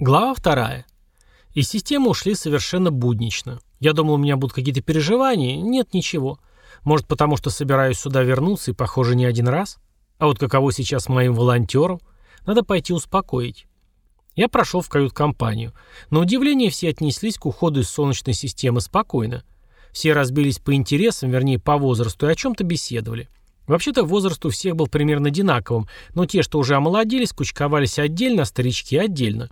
Глава вторая. Из системы ушли совершенно буднично. Я думал, у меня будут какие-то переживания. Нет, ничего. Может, потому что собираюсь сюда вернуться и, похоже, не один раз? А вот каково сейчас моим волонтерам? Надо пойти успокоить. Я прошел в кают-компанию. На удивление все отнеслись к уходу из Солнечной системы спокойно. Все разбились по интересам, вернее, по возрасту, и о чем-то беседовали. Вообще-то возраст у всех был примерно одинаковым, но те, что уже омолодились, кучковались отдельно, а старички отдельно.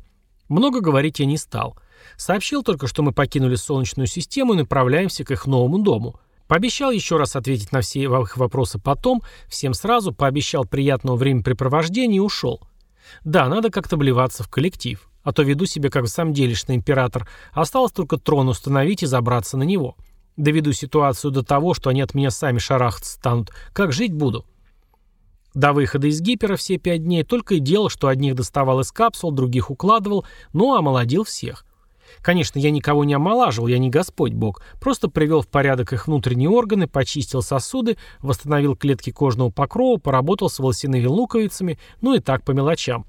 Много говорить я не стал. Сообщил только, что мы покинули Солнечную систему и направляемся к их новому дому. Пообещал еще раз ответить на все их вопросы потом, всем сразу, пообещал приятного времяпрепровождения и ушел. Да, надо как-то вливаться в коллектив, а то веду себя как в самом делешный император, осталось только трон установить и забраться на него. Доведу ситуацию до того, что они от меня сами шарахаться станут. Как жить буду? До выхода из гипера все пять дней только и делал, что одних доставал из капсул, других укладывал, ну а омолодил всех. Конечно, я никого не омолаживал, я не Господь Бог, просто привел в порядок их внутренние органы, почистил сосуды, восстановил клетки кожного покрова, поработал с волосяными луковицами, ну и так по мелочам.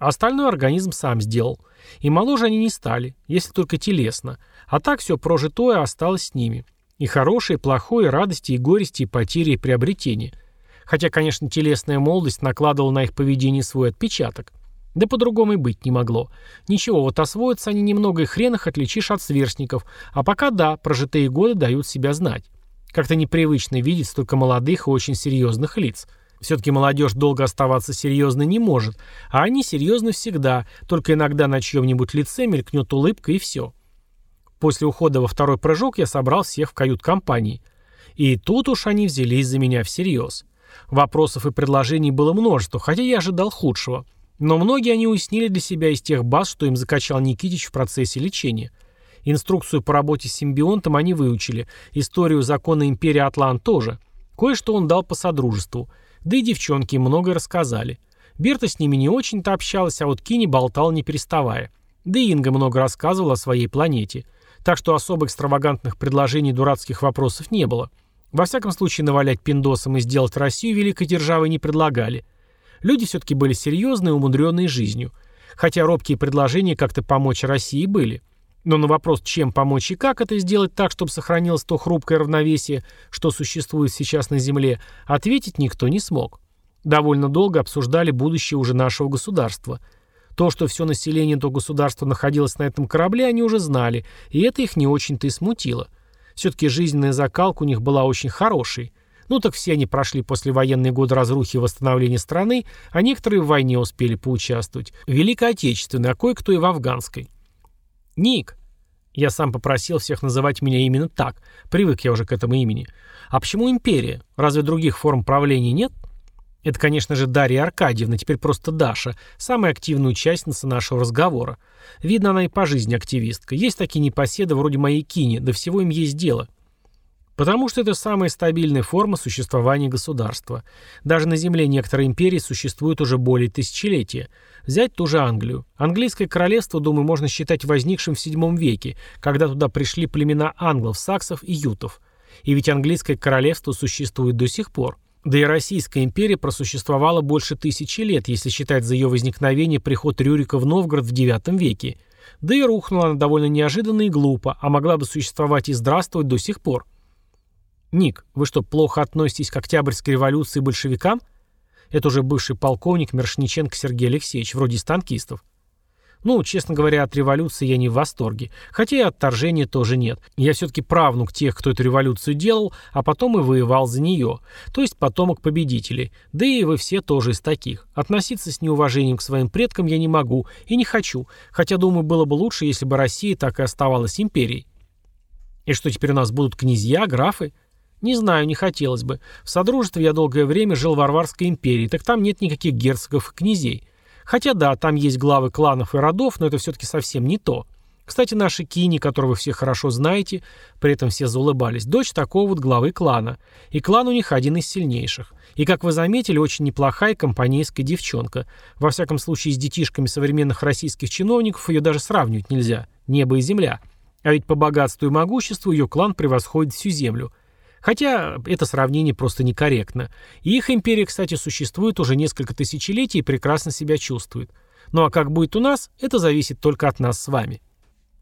А остальной организм сам сделал. И моложе они не стали, если только телесно. А так все прожитое осталось с ними. И хорошее, и плохое, и радости, и горести, и потери, и приобретения. Хотя, конечно, телесная молодость накладывала на их поведение свой отпечаток. Да по-другому и быть не могло. Ничего, вот освоятся они немного, и хрен их отличишь от сверстников. А пока да, прожитые годы дают себя знать. Как-то непривычно видеть столько молодых и очень серьезных лиц. Все-таки молодежь долго оставаться серьезной не может, а они серьезны всегда, только иногда на чьем-нибудь лице мелькнет улыбка и все. После ухода во второй прыжок я собрал всех в кают-компании. И тут уж они взялись за меня всерьез. Вопросов и предложений было множество, хотя я ожидал худшего. Но многие они уяснили для себя из тех баз, что им закачал Никитич в процессе лечения. Инструкцию по работе с симбионтом они выучили, историю закона империи Атлан тоже. Кое-что он дал по содружеству. Да и девчонки многое рассказали. Берта с ними не очень-то общалась, а вот Кини болтал не переставая. Да и Инга много рассказывала о своей планете. Так что особо экстравагантных предложений и дурацких вопросов не было. Во всяком случае, навалять пиндосом и сделать Россию великой державой не предлагали. Люди все-таки были серьезные умудренные жизнью. Хотя робкие предложения как-то помочь России были. Но на вопрос, чем помочь и как это сделать так, чтобы сохранилось то хрупкое равновесие, что существует сейчас на Земле, ответить никто не смог. Довольно долго обсуждали будущее уже нашего государства. То, что все население то государства находилось на этом корабле, они уже знали, и это их не очень-то и смутило. Все-таки жизненная закалка у них была очень хорошей. Ну так все они прошли после военные годы разрухи и восстановления страны, а некоторые в войне успели поучаствовать. В Великой Отечественной, а кое-кто и в Афганской. «Ник!» Я сам попросил всех называть меня именно так. Привык я уже к этому имени. А почему империя? Разве других форм правления нет? Это, конечно же, Дарья Аркадьевна, теперь просто Даша, самая активная участница нашего разговора. Видно, она и по жизни активистка. Есть такие непоседы вроде моей Кини, да всего им есть дело. Потому что это самая стабильная форма существования государства. Даже на Земле некоторые империи существуют уже более тысячелетия. Взять ту же Англию. Английское королевство, думаю, можно считать возникшим в VII веке, когда туда пришли племена англов, саксов и ютов. И ведь английское королевство существует до сих пор. Да и Российская империя просуществовала больше тысячи лет, если считать за ее возникновение приход Рюрика в Новгород в IX веке. Да и рухнула она довольно неожиданно и глупо, а могла бы существовать и здравствовать до сих пор. «Ник, вы что, плохо относитесь к Октябрьской революции и большевикам?» Это уже бывший полковник Мершниченко Сергей Алексеевич, вроде из танкистов. Ну, честно говоря, от революции я не в восторге. Хотя и отторжения тоже нет. Я все-таки правнук тех, кто эту революцию делал, а потом и воевал за нее. То есть потомок победителей. Да и вы все тоже из таких. Относиться с неуважением к своим предкам я не могу и не хочу. Хотя, думаю, было бы лучше, если бы Россия так и оставалась империей. И что теперь у нас будут князья, графы? Не знаю, не хотелось бы. В Содружестве я долгое время жил в Варварской империи, так там нет никаких герцогов и князей. Хотя да, там есть главы кланов и родов, но это все-таки совсем не то. Кстати, наша Кини, которую вы все хорошо знаете, при этом все заулыбались, дочь такого вот главы клана. И клан у них один из сильнейших. И, как вы заметили, очень неплохая компанейская девчонка. Во всяком случае, с детишками современных российских чиновников ее даже сравнивать нельзя. Небо и земля. А ведь по богатству и могуществу ее клан превосходит всю землю. Хотя это сравнение просто некорректно. И их империя, кстати, существует уже несколько тысячелетий и прекрасно себя чувствует. Ну а как будет у нас, это зависит только от нас с вами.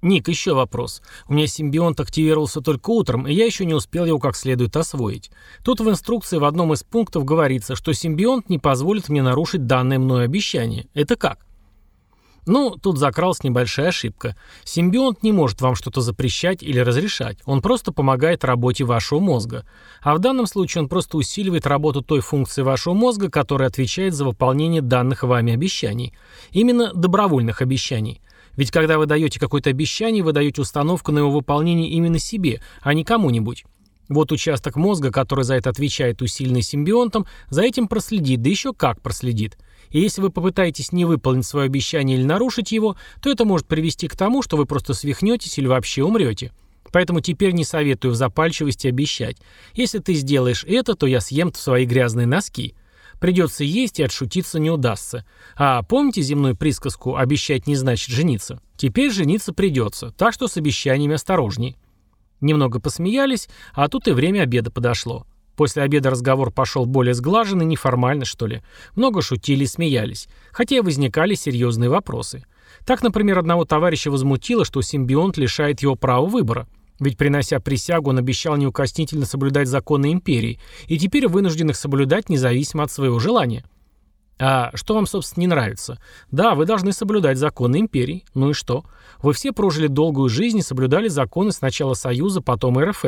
Ник, еще вопрос. У меня симбионт активировался только утром, и я еще не успел его как следует освоить. Тут в инструкции в одном из пунктов говорится, что симбионт не позволит мне нарушить данное мной обещание. Это как? Ну, тут закралась небольшая ошибка. Симбионт не может вам что-то запрещать или разрешать. Он просто помогает работе вашего мозга. А в данном случае он просто усиливает работу той функции вашего мозга, которая отвечает за выполнение данных вами обещаний. Именно добровольных обещаний. Ведь когда вы даете какое-то обещание, вы даете установку на его выполнение именно себе, а не кому-нибудь. Вот участок мозга, который за это отвечает усиленный симбионтом, за этим проследит, да еще как проследит. И если вы попытаетесь не выполнить свое обещание или нарушить его, то это может привести к тому, что вы просто свихнетесь или вообще умрете. Поэтому теперь не советую в запальчивости обещать. Если ты сделаешь это, то я съем свои грязные носки. Придется есть и отшутиться не удастся. А помните земную присказку «обещать не значит жениться»? Теперь жениться придется, так что с обещаниями осторожней. Немного посмеялись, а тут и время обеда подошло. После обеда разговор пошел более сглаженный, неформально, что ли. Много шутили и смеялись, хотя и возникали серьезные вопросы. Так, например, одного товарища возмутило, что симбионт лишает его права выбора – ведь, принося присягу, он обещал неукоснительно соблюдать законы империи, и теперь вынужден их соблюдать независимо от своего желания. А что вам, собственно, не нравится? Да, вы должны соблюдать законы империи. Ну и что? Вы все прожили долгую жизнь и соблюдали законы сначала Союза, потом РФ.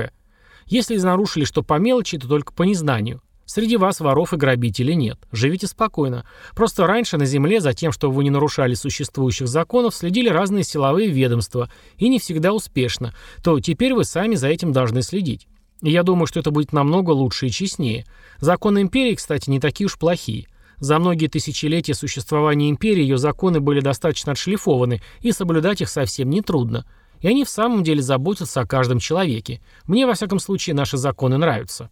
Если нарушили что по мелочи, то только по незнанию. Среди вас воров и грабителей нет. Живите спокойно. Просто раньше на земле за тем, чтобы вы не нарушали существующих законов, следили разные силовые ведомства, и не всегда успешно, то теперь вы сами за этим должны следить. И я думаю, что это будет намного лучше и честнее. Законы империи, кстати, не такие уж плохие. За многие тысячелетия существования империи ее законы были достаточно отшлифованы, и соблюдать их совсем не трудно. И они в самом деле заботятся о каждом человеке. Мне, во всяком случае, наши законы нравятся.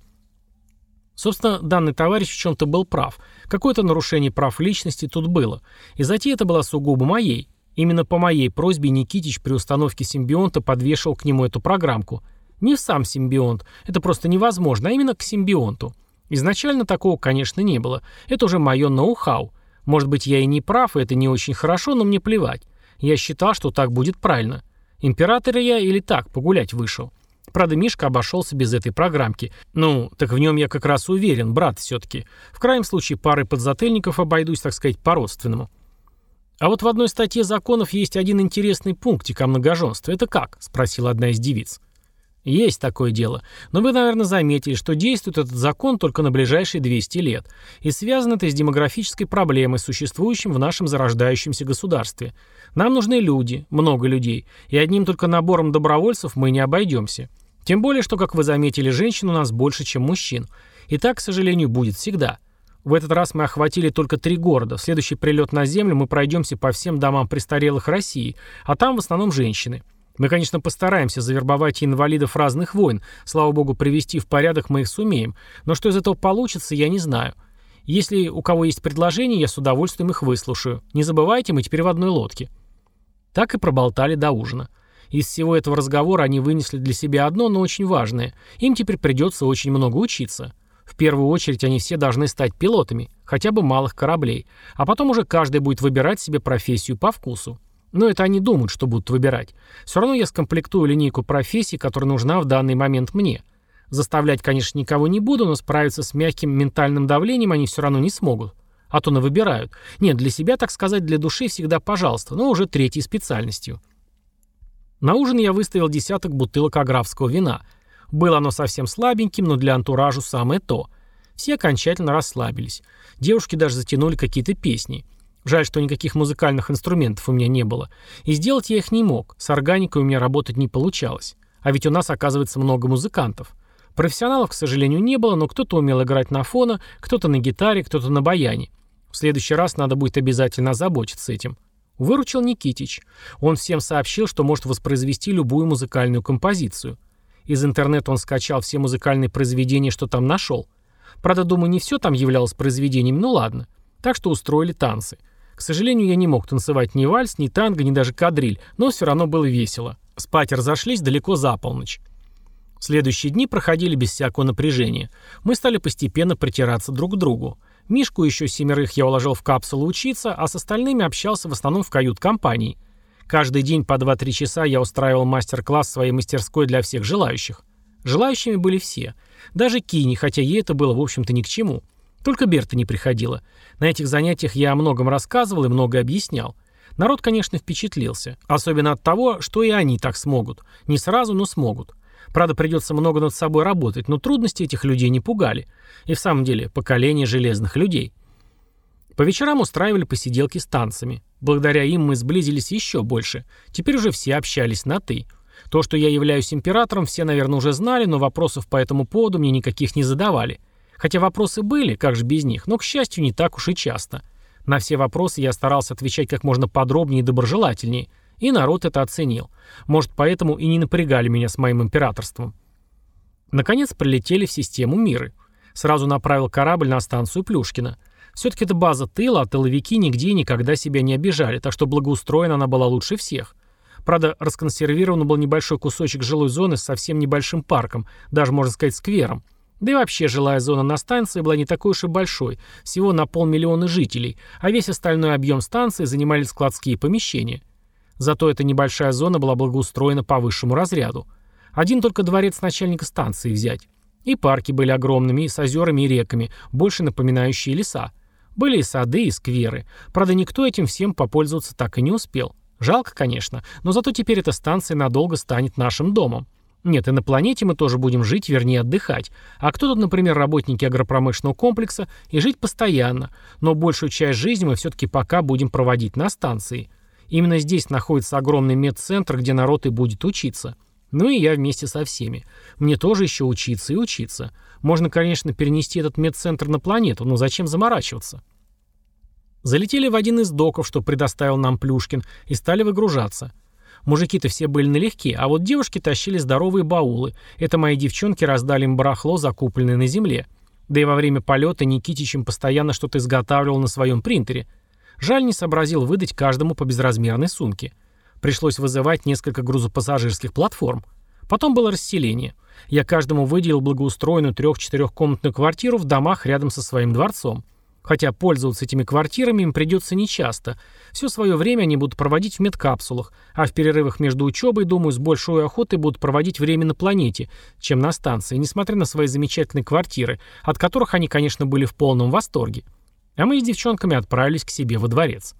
Собственно, данный товарищ в чем-то был прав. Какое-то нарушение прав личности тут было. И затея это была сугубо моей. Именно по моей просьбе Никитич при установке симбионта подвешивал к нему эту программку. Не в сам симбионт, это просто невозможно, а именно к симбионту. Изначально такого, конечно, не было. Это уже мое ноу-хау. Может быть, я и не прав, и это не очень хорошо, но мне плевать. Я считал, что так будет правильно. Император я или так, погулять вышел. Правда, Мишка обошелся без этой программки. Ну, так в нем я как раз уверен, брат все-таки. В крайнем случае парой подзатыльников обойдусь, так сказать, по-родственному. А вот в одной статье законов есть один интересный пунктик о многоженстве. Это как? Спросила одна из девиц. Есть такое дело. Но вы, наверное, заметили, что действует этот закон только на ближайшие 200 лет. И связано это с демографической проблемой, существующим в нашем зарождающемся государстве. Нам нужны люди, много людей, и одним только набором добровольцев мы не обойдемся. Тем более, что, как вы заметили, женщин у нас больше, чем мужчин. И так, к сожалению, будет всегда. В этот раз мы охватили только три города. В следующий прилет на Землю мы пройдемся по всем домам престарелых России, а там в основном женщины. Мы, конечно, постараемся завербовать инвалидов разных войн, слава богу, привести в порядок мы их сумеем, но что из этого получится, я не знаю. Если у кого есть предложения, я с удовольствием их выслушаю. Не забывайте, мы теперь в одной лодке. Так и проболтали до ужина. Из всего этого разговора они вынесли для себя одно, но очень важное. Им теперь придется очень много учиться. В первую очередь они все должны стать пилотами, хотя бы малых кораблей, а потом уже каждый будет выбирать себе профессию по вкусу. Но это они думают, что будут выбирать. Все равно я скомплектую линейку профессий, которая нужна в данный момент мне. Заставлять, конечно, никого не буду, но справиться с мягким ментальным давлением они все равно не смогут. А то на выбирают. Нет, для себя, так сказать, для души всегда пожалуйста, но уже третьей специальностью. На ужин я выставил десяток бутылок аграфского вина. Было оно совсем слабеньким, но для антуражу самое то. Все окончательно расслабились. Девушки даже затянули какие-то песни. Жаль, что никаких музыкальных инструментов у меня не было. И сделать я их не мог. С органикой у меня работать не получалось. А ведь у нас, оказывается, много музыкантов. Профессионалов, к сожалению, не было, но кто-то умел играть на фона, кто-то на гитаре, кто-то на баяне. В следующий раз надо будет обязательно озаботиться этим. Выручил Никитич. Он всем сообщил, что может воспроизвести любую музыкальную композицию. Из интернета он скачал все музыкальные произведения, что там нашел. Правда, думаю, не все там являлось произведением, ну ладно. Так что устроили танцы. К сожалению, я не мог танцевать ни вальс, ни танго, ни даже кадриль, но все равно было весело. Спать разошлись далеко за полночь. Следующие дни проходили без всякого напряжения. Мы стали постепенно притираться друг к другу. Мишку еще семерых я уложил в капсулу учиться, а с остальными общался в основном в кают-компании. Каждый день по 2-3 часа я устраивал мастер-класс в своей мастерской для всех желающих. Желающими были все. Даже Кини, хотя ей это было, в общем-то, ни к чему. Только Берта не приходила. На этих занятиях я о многом рассказывал и многое объяснял. Народ, конечно, впечатлился. Особенно от того, что и они так смогут. Не сразу, но смогут. Правда, придется много над собой работать, но трудности этих людей не пугали. И в самом деле, поколение железных людей. По вечерам устраивали посиделки с танцами. Благодаря им мы сблизились еще больше. Теперь уже все общались на «ты». То, что я являюсь императором, все, наверное, уже знали, но вопросов по этому поводу мне никаких не задавали. Хотя вопросы были, как же без них, но, к счастью, не так уж и часто. На все вопросы я старался отвечать как можно подробнее и доброжелательнее, и народ это оценил. Может, поэтому и не напрягали меня с моим императорством. Наконец прилетели в систему Миры. Сразу направил корабль на станцию Плюшкина. Все-таки это база тыла, а тыловики нигде и никогда себя не обижали, так что благоустроена она была лучше всех. Правда, расконсервирован был небольшой кусочек жилой зоны с совсем небольшим парком, даже, можно сказать, сквером. Да и вообще жилая зона на станции была не такой уж и большой, всего на полмиллиона жителей, а весь остальной объем станции занимали складские помещения. Зато эта небольшая зона была благоустроена по высшему разряду. Один только дворец начальника станции взять. И парки были огромными, и с озерами и реками, больше напоминающие леса. Были и сады, и скверы. Правда, никто этим всем попользоваться так и не успел. Жалко, конечно, но зато теперь эта станция надолго станет нашим домом. Нет, и на планете мы тоже будем жить, вернее отдыхать. А кто тут, например, работники агропромышленного комплекса и жить постоянно, но большую часть жизни мы все-таки пока будем проводить на станции. Именно здесь находится огромный медцентр, где народ и будет учиться. Ну и я вместе со всеми. Мне тоже еще учиться и учиться. Можно, конечно, перенести этот медцентр на планету, но зачем заморачиваться? Залетели в один из доков, что предоставил нам Плюшкин, и стали выгружаться. Мужики-то все были налегке, а вот девушки тащили здоровые баулы. Это мои девчонки раздали им барахло, закупленное на земле. Да и во время полета Никитич им постоянно что-то изготавливал на своем принтере. Жаль, не сообразил выдать каждому по безразмерной сумке. Пришлось вызывать несколько грузопассажирских платформ. Потом было расселение. Я каждому выделил благоустроенную трех-четырехкомнатную квартиру в домах рядом со своим дворцом. Хотя пользоваться этими квартирами им придется нечасто. Все свое время они будут проводить в медкапсулах, а в перерывах между учебой, думаю, с большой охотой будут проводить время на планете, чем на станции, несмотря на свои замечательные квартиры, от которых они, конечно, были в полном восторге. А мы с девчонками отправились к себе во дворец.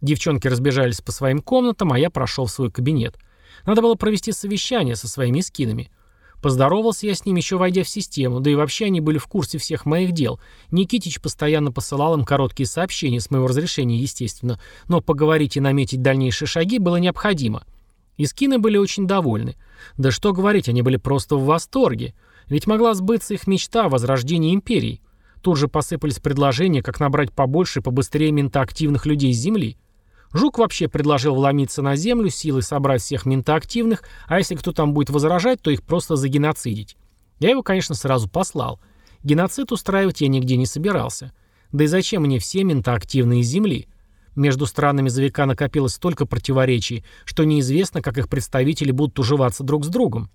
Девчонки разбежались по своим комнатам, а я прошел в свой кабинет. Надо было провести совещание со своими скинами. Поздоровался я с ними еще войдя в систему, да и вообще они были в курсе всех моих дел. Никитич постоянно посылал им короткие сообщения, с моего разрешения, естественно, но поговорить и наметить дальнейшие шаги было необходимо. И скины были очень довольны. Да что говорить, они были просто в восторге. Ведь могла сбыться их мечта о возрождении империи. Тут же посыпались предложения, как набрать побольше и побыстрее ментоактивных людей с Земли. Жук вообще предложил вломиться на землю, силой собрать всех ментоактивных, а если кто там будет возражать, то их просто загеноцидить. Я его, конечно, сразу послал. Геноцид устраивать я нигде не собирался. Да и зачем мне все ментоактивные Земли? Между странами за века накопилось столько противоречий, что неизвестно, как их представители будут уживаться друг с другом.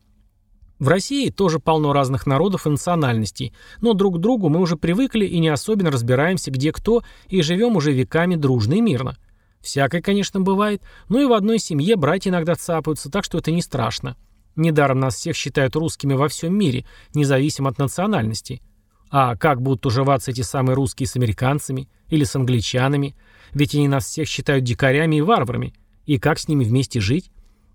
В России тоже полно разных народов и национальностей, но друг к другу мы уже привыкли и не особенно разбираемся, где кто, и живем уже веками дружно и мирно. Всякое, конечно, бывает, но и в одной семье братья иногда цапаются, так что это не страшно. Недаром нас всех считают русскими во всем мире, независимо от национальности. А как будут уживаться эти самые русские с американцами или с англичанами? Ведь они нас всех считают дикарями и варварами. И как с ними вместе жить?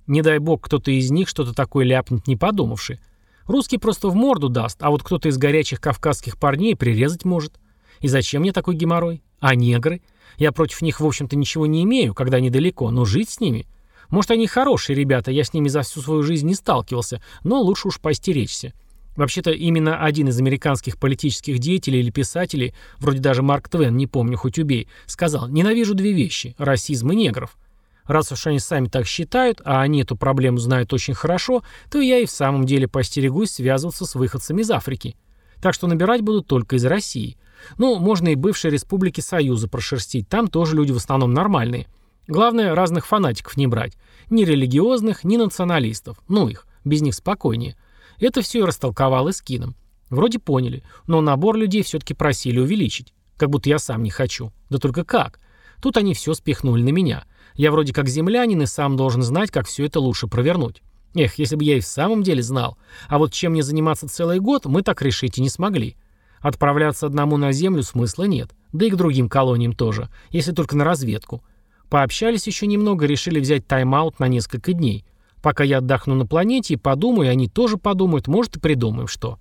Не дай бог, кто-то из них что-то такое ляпнет, не подумавши. Русский просто в морду даст, а вот кто-то из горячих кавказских парней прирезать может. И зачем мне такой геморрой? А негры? Я против них, в общем-то, ничего не имею, когда они далеко, но жить с ними... Может, они хорошие ребята, я с ними за всю свою жизнь не сталкивался, но лучше уж постеречься. Вообще-то именно один из американских политических деятелей или писателей, вроде даже Марк Твен, не помню, хоть убей, сказал «ненавижу две вещи – расизм и негров». Раз уж они сами так считают, а они эту проблему знают очень хорошо, то я и в самом деле постерегусь связываться с выходцами из Африки. Так что набирать буду только из России – ну, можно и бывшие республики Союза прошерстить, там тоже люди в основном нормальные. Главное, разных фанатиков не брать. Ни религиозных, ни националистов. Ну их, без них спокойнее. Это все и растолковал и скином. Вроде поняли, но набор людей все-таки просили увеличить. Как будто я сам не хочу. Да только как? Тут они все спихнули на меня. Я вроде как землянин и сам должен знать, как все это лучше провернуть. Эх, если бы я и в самом деле знал. А вот чем мне заниматься целый год, мы так решить и не смогли. Отправляться одному на Землю смысла нет. Да и к другим колониям тоже, если только на разведку. Пообщались еще немного, решили взять тайм-аут на несколько дней. Пока я отдохну на планете и подумаю, они тоже подумают, может и придумаем что.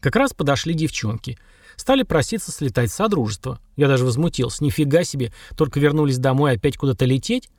Как раз подошли девчонки. Стали проситься слетать в Содружество. Я даже возмутился. Нифига себе, только вернулись домой опять куда-то лететь?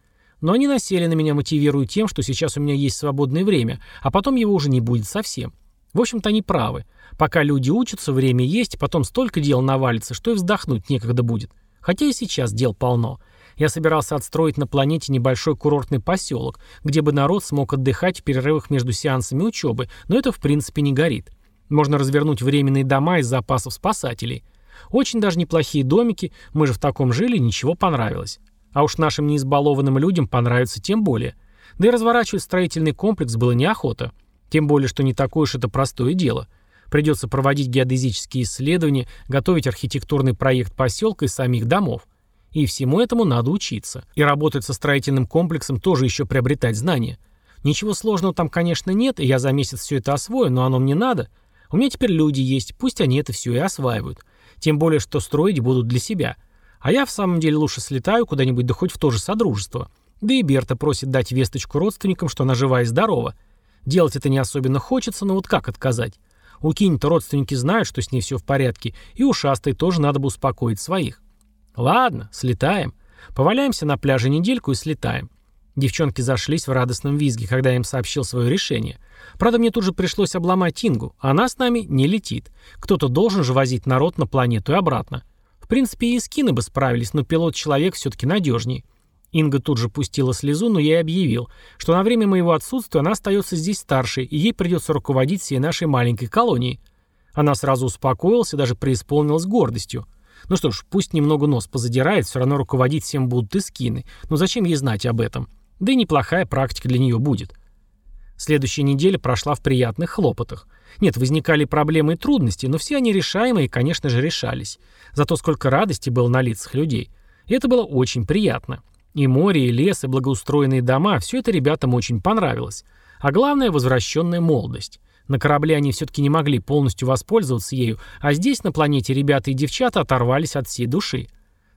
Но они насели на меня, мотивируя тем, что сейчас у меня есть свободное время, а потом его уже не будет совсем. В общем-то, они правы. Пока люди учатся, время есть, потом столько дел навалится, что и вздохнуть некогда будет. Хотя и сейчас дел полно. Я собирался отстроить на планете небольшой курортный поселок, где бы народ смог отдыхать в перерывах между сеансами учебы, но это в принципе не горит. Можно развернуть временные дома из запасов спасателей. Очень даже неплохие домики, мы же в таком жили, ничего понравилось. А уж нашим неизбалованным людям понравится тем более. Да и разворачивать строительный комплекс было неохота. Тем более, что не такое уж это простое дело. Придется проводить геодезические исследования, готовить архитектурный проект поселка и самих домов. И всему этому надо учиться. И работать со строительным комплексом тоже еще приобретать знания. Ничего сложного там, конечно, нет, и я за месяц все это освою, но оно мне надо. У меня теперь люди есть, пусть они это все и осваивают. Тем более, что строить будут для себя – а я в самом деле лучше слетаю куда-нибудь, да хоть в то же содружество. Да и Берта просит дать весточку родственникам, что она жива и здорова. Делать это не особенно хочется, но вот как отказать? У Кинь-то родственники знают, что с ней все в порядке, и ушастой тоже надо бы успокоить своих. Ладно, слетаем. Поваляемся на пляже недельку и слетаем. Девчонки зашлись в радостном визге, когда я им сообщил свое решение. Правда, мне тут же пришлось обломать Ингу. Она с нами не летит. Кто-то должен же возить народ на планету и обратно принципе, и скины бы справились, но пилот-человек все-таки надежнее. Инга тут же пустила слезу, но я объявил, что на время моего отсутствия она остается здесь старшей, и ей придется руководить всей нашей маленькой колонией. Она сразу успокоилась и даже преисполнилась гордостью. Ну что ж, пусть немного нос позадирает, все равно руководить всем будут и скины. Но зачем ей знать об этом? Да и неплохая практика для нее будет. Следующая неделя прошла в приятных хлопотах. Нет, возникали проблемы и трудности, но все они решаемые конечно же, решались. Зато сколько радости было на лицах людей. И это было очень приятно. И море, и лес, и благоустроенные дома – все это ребятам очень понравилось. А главное – возвращенная молодость. На корабле они все-таки не могли полностью воспользоваться ею, а здесь, на планете, ребята и девчата оторвались от всей души.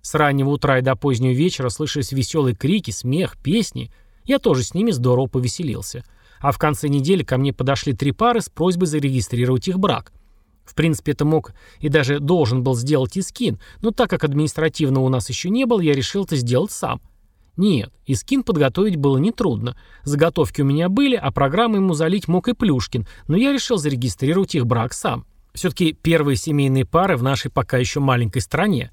С раннего утра и до позднего вечера слышались веселые крики, смех, песни. Я тоже с ними здорово повеселился. А в конце недели ко мне подошли три пары с просьбой зарегистрировать их брак. В принципе, это мог и даже должен был сделать Искин, но так как административного у нас еще не было, я решил это сделать сам. Нет, Искин подготовить было нетрудно. Заготовки у меня были, а программу ему залить мог и Плюшкин, но я решил зарегистрировать их брак сам. Все-таки первые семейные пары в нашей пока еще маленькой стране.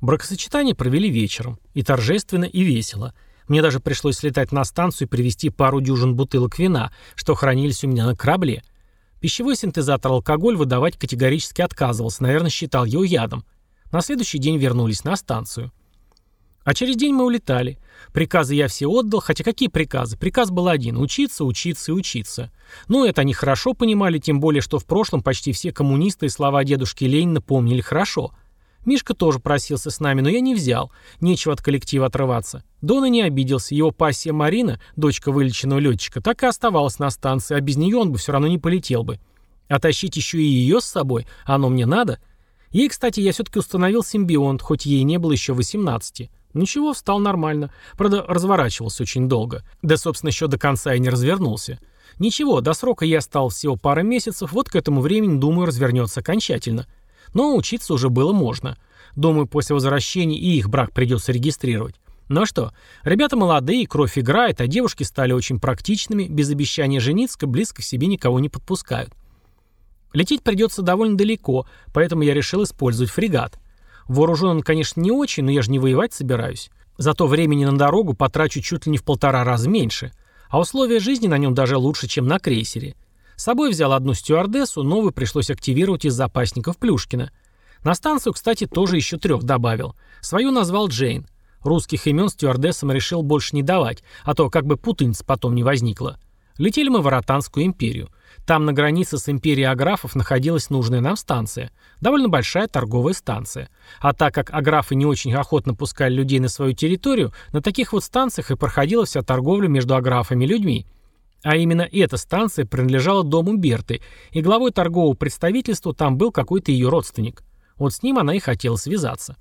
Бракосочетание провели вечером. И торжественно, и весело – мне даже пришлось слетать на станцию и привезти пару дюжин бутылок вина, что хранились у меня на корабле. Пищевой синтезатор алкоголь выдавать категорически отказывался, наверное, считал его ядом. На следующий день вернулись на станцию. А через день мы улетали. Приказы я все отдал, хотя какие приказы? Приказ был один – учиться, учиться и учиться. Ну, это они хорошо понимали, тем более, что в прошлом почти все коммунисты и слова дедушки Ленина помнили хорошо – Мишка тоже просился с нами, но я не взял. Нечего от коллектива отрываться. Дона не обиделся. Его пассия Марина, дочка вылеченного летчика, так и оставалась на станции, а без нее он бы все равно не полетел бы. А тащить еще и ее с собой, оно мне надо? Ей, кстати, я все-таки установил симбионт, хоть ей не было еще 18. Ничего, встал нормально. Правда, разворачивался очень долго. Да, собственно, еще до конца и не развернулся. Ничего, до срока я стал всего пара месяцев, вот к этому времени, думаю, развернется окончательно. Но учиться уже было можно. Думаю, после возвращения и их брак придется регистрировать. Ну а что, ребята молодые, кровь играет, а девушки стали очень практичными, без обещания жениться, близко к себе никого не подпускают. Лететь придется довольно далеко, поэтому я решил использовать фрегат. Вооружен он, конечно, не очень, но я же не воевать собираюсь. Зато времени на дорогу потрачу чуть ли не в полтора раза меньше. А условия жизни на нем даже лучше, чем на крейсере. С собой взял одну стюардессу, новую пришлось активировать из запасников Плюшкина. На станцию, кстати, тоже еще трех добавил. Свою назвал Джейн. Русских имен стюардессам решил больше не давать, а то как бы путаница потом не возникла. Летели мы в Аратанскую империю. Там на границе с империей аграфов находилась нужная нам станция. Довольно большая торговая станция. А так как аграфы не очень охотно пускали людей на свою территорию, на таких вот станциях и проходила вся торговля между аграфами и людьми. А именно эта станция принадлежала дому Берты, и главой торгового представительства там был какой-то ее родственник. Вот с ним она и хотела связаться.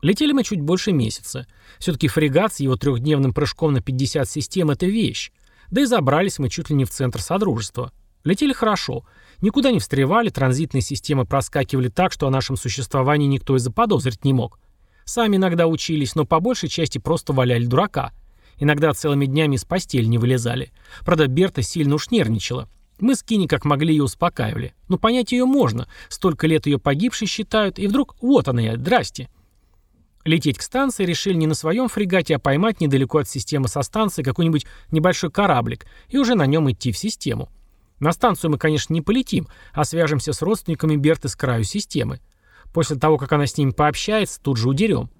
Летели мы чуть больше месяца. Все-таки фрегат с его трехдневным прыжком на 50 систем – это вещь. Да и забрались мы чуть ли не в центр Содружества. Летели хорошо. Никуда не встревали, транзитные системы проскакивали так, что о нашем существовании никто и заподозрить не мог. Сами иногда учились, но по большей части просто валяли дурака. Иногда целыми днями из постели не вылезали. Правда, Берта сильно уж нервничала. Мы с Кини как могли ее успокаивали. Но понять ее можно. Столько лет ее погибшей считают, и вдруг вот она я, здрасте. Лететь к станции решили не на своем фрегате, а поймать недалеко от системы со станции какой-нибудь небольшой кораблик и уже на нем идти в систему. На станцию мы, конечно, не полетим, а свяжемся с родственниками Берты с краю системы. После того, как она с ними пообщается, тут же удерем.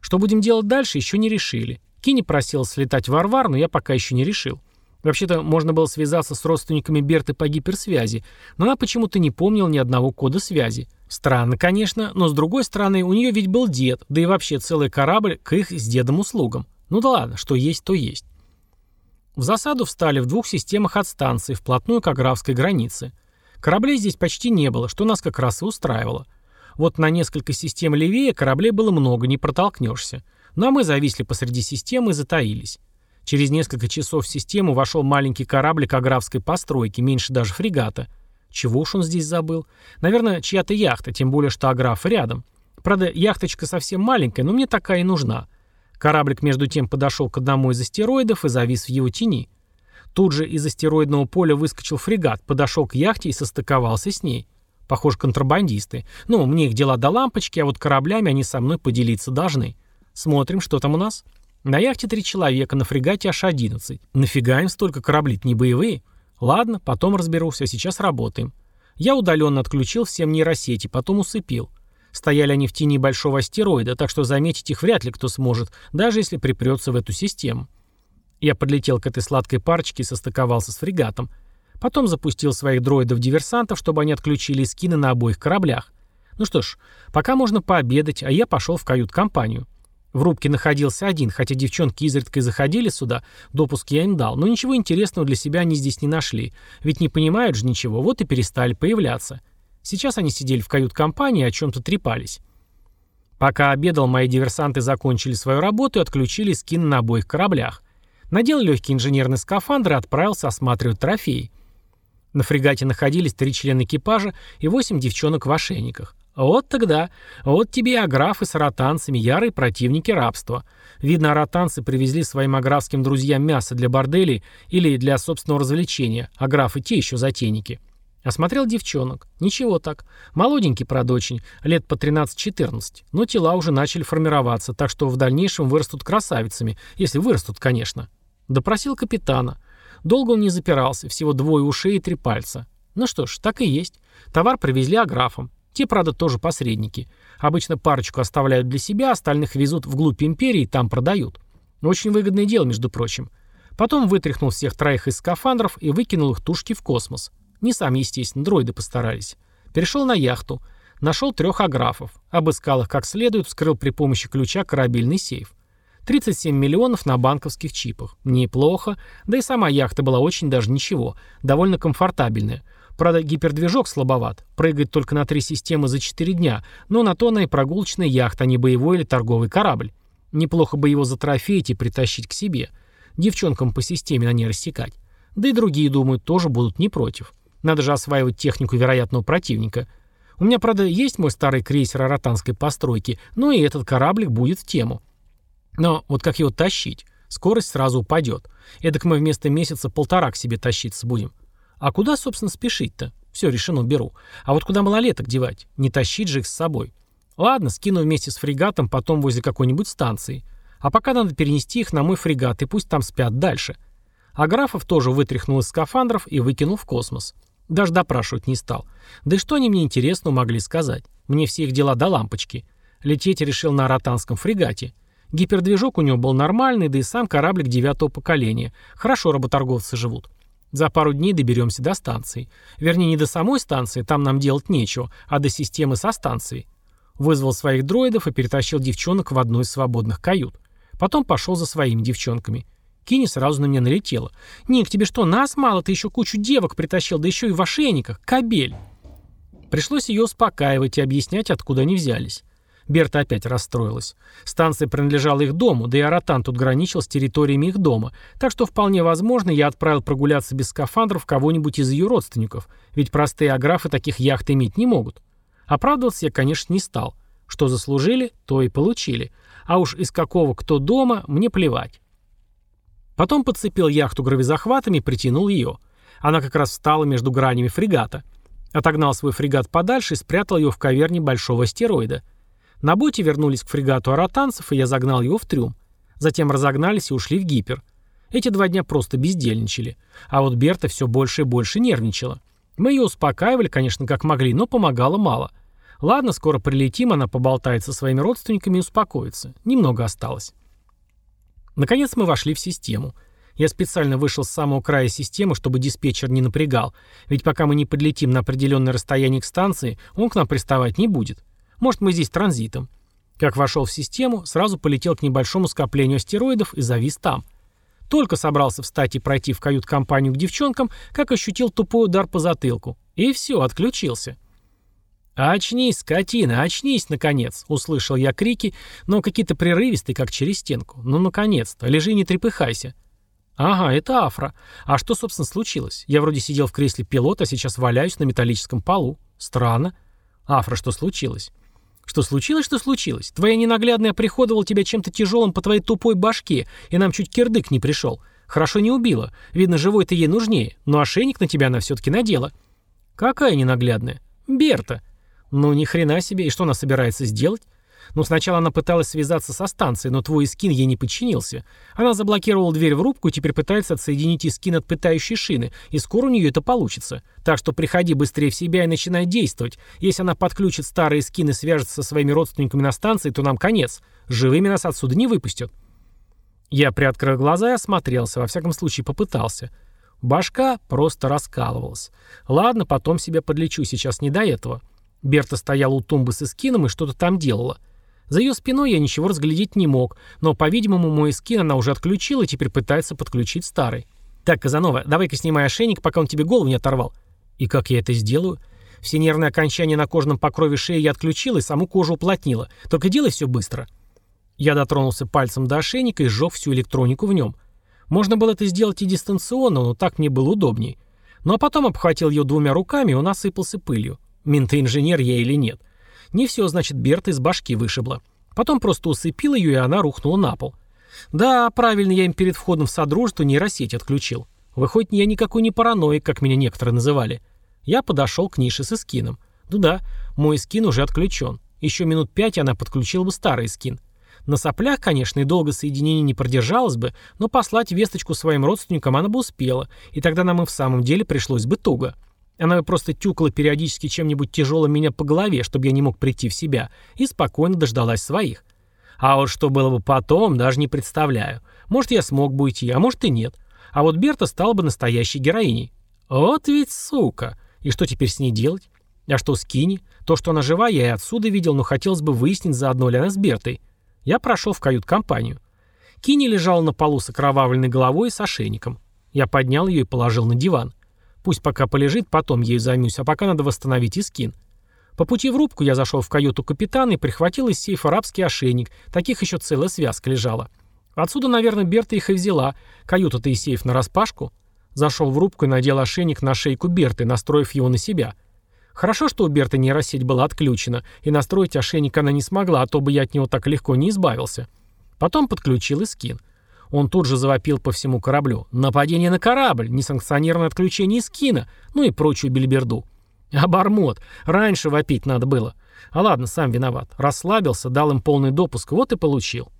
Что будем делать дальше, еще не решили. Кини просил слетать в Варвар, но я пока еще не решил. Вообще-то можно было связаться с родственниками Берты по гиперсвязи, но она почему-то не помнила ни одного кода связи. Странно, конечно, но с другой стороны, у нее ведь был дед, да и вообще целый корабль к их с дедом услугам. Ну да ладно, что есть, то есть. В засаду встали в двух системах от станции, вплотную к аграфской границе. Кораблей здесь почти не было, что нас как раз и устраивало. Вот на несколько систем левее кораблей было много, не протолкнешься. Ну а мы зависли посреди системы и затаились. Через несколько часов в систему вошел маленький кораблик аграфской постройки, меньше даже фрегата – чего уж он здесь забыл? Наверное, чья-то яхта, тем более, что Аграф рядом. Правда, яхточка совсем маленькая, но мне такая и нужна. Кораблик между тем подошел к одному из астероидов и завис в его тени. Тут же из астероидного поля выскочил фрегат, подошел к яхте и состыковался с ней. Похоже, контрабандисты. Ну, мне их дела до лампочки, а вот кораблями они со мной поделиться должны. Смотрим, что там у нас. На яхте три человека, на фрегате аж одиннадцать. Нафига им столько кораблей не боевые? Ладно, потом разберусь, а сейчас работаем. Я удаленно отключил всем нейросети, потом усыпил. Стояли они в тени большого астероида, так что заметить их вряд ли кто сможет, даже если припрется в эту систему. Я подлетел к этой сладкой парочке и состыковался с фрегатом. Потом запустил своих дроидов-диверсантов, чтобы они отключили скины на обоих кораблях. Ну что ж, пока можно пообедать, а я пошел в кают-компанию. В рубке находился один, хотя девчонки изредка и заходили сюда, допуск я им дал, но ничего интересного для себя они здесь не нашли, ведь не понимают же ничего, вот и перестали появляться. Сейчас они сидели в кают-компании и о чем-то трепались. Пока обедал, мои диверсанты закончили свою работу и отключили скин на обоих кораблях. Надел легкий инженерный скафандр и отправился осматривать трофеи. На фрегате находились три члена экипажа и восемь девчонок в ошейниках. Вот тогда, вот тебе и аграфы с аратанцами, ярые противники рабства. Видно, аратанцы привезли своим аграфским друзьям мясо для борделей или для собственного развлечения, аграфы те еще затейники. Осмотрел девчонок. Ничего так. Молоденький, правда, очень, лет по 13-14, но тела уже начали формироваться, так что в дальнейшем вырастут красавицами, если вырастут, конечно. Допросил капитана. Долго он не запирался, всего двое ушей и три пальца. Ну что ж, так и есть. Товар привезли аграфам. Те, правда, тоже посредники. Обычно парочку оставляют для себя, остальных везут вглубь империи и там продают. Очень выгодное дело, между прочим. Потом вытряхнул всех троих из скафандров и выкинул их тушки в космос. Не сам, естественно, дроиды постарались. Перешел на яхту. Нашел трех аграфов. Обыскал их как следует, вскрыл при помощи ключа корабельный сейф. 37 миллионов на банковских чипах. Неплохо. Да и сама яхта была очень даже ничего. Довольно комфортабельная. Правда, гипердвижок слабоват, прыгает только на три системы за 4 дня, но на то она и прогулочная яхта, а не боевой или торговый корабль. Неплохо бы его затрофеить и притащить к себе. Девчонкам по системе на ней рассекать. Да и другие, думают, тоже будут не против. Надо же осваивать технику вероятного противника. У меня, правда, есть мой старый крейсер аратанской постройки, но и этот кораблик будет в тему. Но вот как его тащить? Скорость сразу упадет. Эдак мы вместо месяца полтора к себе тащиться будем. А куда, собственно, спешить-то? Все, решено, беру. А вот куда малолеток девать? Не тащить же их с собой. Ладно, скину вместе с фрегатом потом возле какой-нибудь станции. А пока надо перенести их на мой фрегат, и пусть там спят дальше. А графов тоже вытряхнул из скафандров и выкинул в космос. Даже допрашивать не стал. Да и что они мне интересно могли сказать? Мне все их дела до лампочки. Лететь решил на аратанском фрегате. Гипердвижок у него был нормальный, да и сам кораблик девятого поколения. Хорошо работорговцы живут. За пару дней доберемся до станции. Вернее, не до самой станции, там нам делать нечего, а до системы со станцией. Вызвал своих дроидов и перетащил девчонок в одну из свободных кают. Потом пошел за своими девчонками. Кини сразу на меня налетела. «Ник, тебе что, нас мало? Ты еще кучу девок притащил, да еще и в ошейниках. Кобель!» Пришлось ее успокаивать и объяснять, откуда они взялись. Берта опять расстроилась. Станция принадлежала их дому, да и Аратан тут граничил с территориями их дома, так что вполне возможно я отправил прогуляться без скафандров кого-нибудь из ее родственников, ведь простые аграфы таких яхт иметь не могут. Оправдываться я, конечно, не стал. Что заслужили, то и получили. А уж из какого кто дома, мне плевать. Потом подцепил яхту гравизахватами и притянул ее. Она как раз встала между гранями фрегата. Отогнал свой фрегат подальше и спрятал его в каверне большого астероида. На боте вернулись к фрегату аратанцев, и я загнал его в трюм. Затем разогнались и ушли в гипер. Эти два дня просто бездельничали. А вот Берта все больше и больше нервничала. Мы ее успокаивали, конечно, как могли, но помогало мало. Ладно, скоро прилетим, она поболтает со своими родственниками и успокоится. Немного осталось. Наконец мы вошли в систему. Я специально вышел с самого края системы, чтобы диспетчер не напрягал, ведь пока мы не подлетим на определенное расстояние к станции, он к нам приставать не будет. Может, мы здесь транзитом. Как вошел в систему, сразу полетел к небольшому скоплению астероидов и завис там. Только собрался встать и пройти в кают-компанию к девчонкам, как ощутил тупой удар по затылку. И все, отключился. «Очнись, скотина, очнись, наконец!» — услышал я крики, но какие-то прерывистые, как через стенку. «Ну, наконец-то! Лежи не трепыхайся!» «Ага, это Афра. А что, собственно, случилось? Я вроде сидел в кресле пилота, а сейчас валяюсь на металлическом полу. Странно. Афра, что случилось?» «Что случилось, что случилось? Твоя ненаглядная приходовала тебя чем-то тяжелым по твоей тупой башке, и нам чуть кирдык не пришел. Хорошо не убила. Видно, живой ты ей нужнее, но ошейник на тебя она все-таки надела». «Какая ненаглядная?» «Берта. Ну ни хрена себе, и что она собирается сделать? Ну сначала она пыталась связаться со станцией, но твой скин ей не подчинился. Она заблокировала дверь в рубку и теперь пытается отсоединить искин от пытающей шины, и скоро у нее это получится. Так что приходи быстрее в себя и начинай действовать. Если она подключит старые скины и свяжется со своими родственниками на станции, то нам конец. Живыми нас отсюда не выпустят. Я приоткрыл глаза и осмотрелся, во всяком случае попытался. Башка просто раскалывалась. Ладно, потом себя подлечу, сейчас не до этого. Берта стояла у тумбы с эскином и что-то там делала. За ее спиной я ничего разглядеть не мог, но, по-видимому, мой эскин она уже отключила и теперь пытается подключить старый. «Так, Казанова, давай-ка снимай ошейник, пока он тебе голову не оторвал». «И как я это сделаю?» Все нервные окончания на кожном покрове шеи я отключила и саму кожу уплотнила. Только делай все быстро. Я дотронулся пальцем до ошейника и сжег всю электронику в нем. Можно было это сделать и дистанционно, но так мне было удобнее. Ну а потом обхватил ее двумя руками, и он осыпался пылью. Ментоинженер я или нет. Не все, значит, Берт из башки вышибла. Потом просто усыпил ее, и она рухнула на пол. Да, правильно я им перед входом в Содружество нейросеть отключил. Выходит, я никакой не параноик, как меня некоторые называли. Я подошел к нише с эскином. Ну да, мой скин уже отключен. Еще минут пять она подключила бы старый скин. На соплях, конечно, и долго соединение не продержалось бы, но послать весточку своим родственникам она бы успела, и тогда нам и в самом деле пришлось бы туго. Она просто тюкала периодически чем-нибудь тяжелым меня по голове, чтобы я не мог прийти в себя, и спокойно дождалась своих. А вот что было бы потом, даже не представляю. Может, я смог бы уйти, а может и нет. А вот Берта стала бы настоящей героиней. Вот ведь сука. И что теперь с ней делать? А что с Кини? То, что она жива, я и отсюда видел, но хотелось бы выяснить, заодно ли она с Бертой. Я прошел в кают-компанию. Кини лежала на полу с окровавленной головой и с ошейником. Я поднял ее и положил на диван. Пусть пока полежит, потом ею займусь, а пока надо восстановить искин. По пути в рубку я зашел в каюту капитана и прихватил из сейфа арабский ошейник. Таких еще целая связка лежала. Отсюда, наверное, Берта их и взяла. Каюта-то и сейф нараспашку. Зашел в рубку и надел ошейник на шейку Берты, настроив его на себя. Хорошо, что у Берты нейросеть была отключена, и настроить ошейник она не смогла, а то бы я от него так легко не избавился. Потом подключил и скин. Он тут же завопил по всему кораблю. «Нападение на корабль! Несанкционированное отключение из кино!» Ну и прочую бельберду. Обормот! Раньше вопить надо было. А ладно, сам виноват. Расслабился, дал им полный допуск, вот и получил.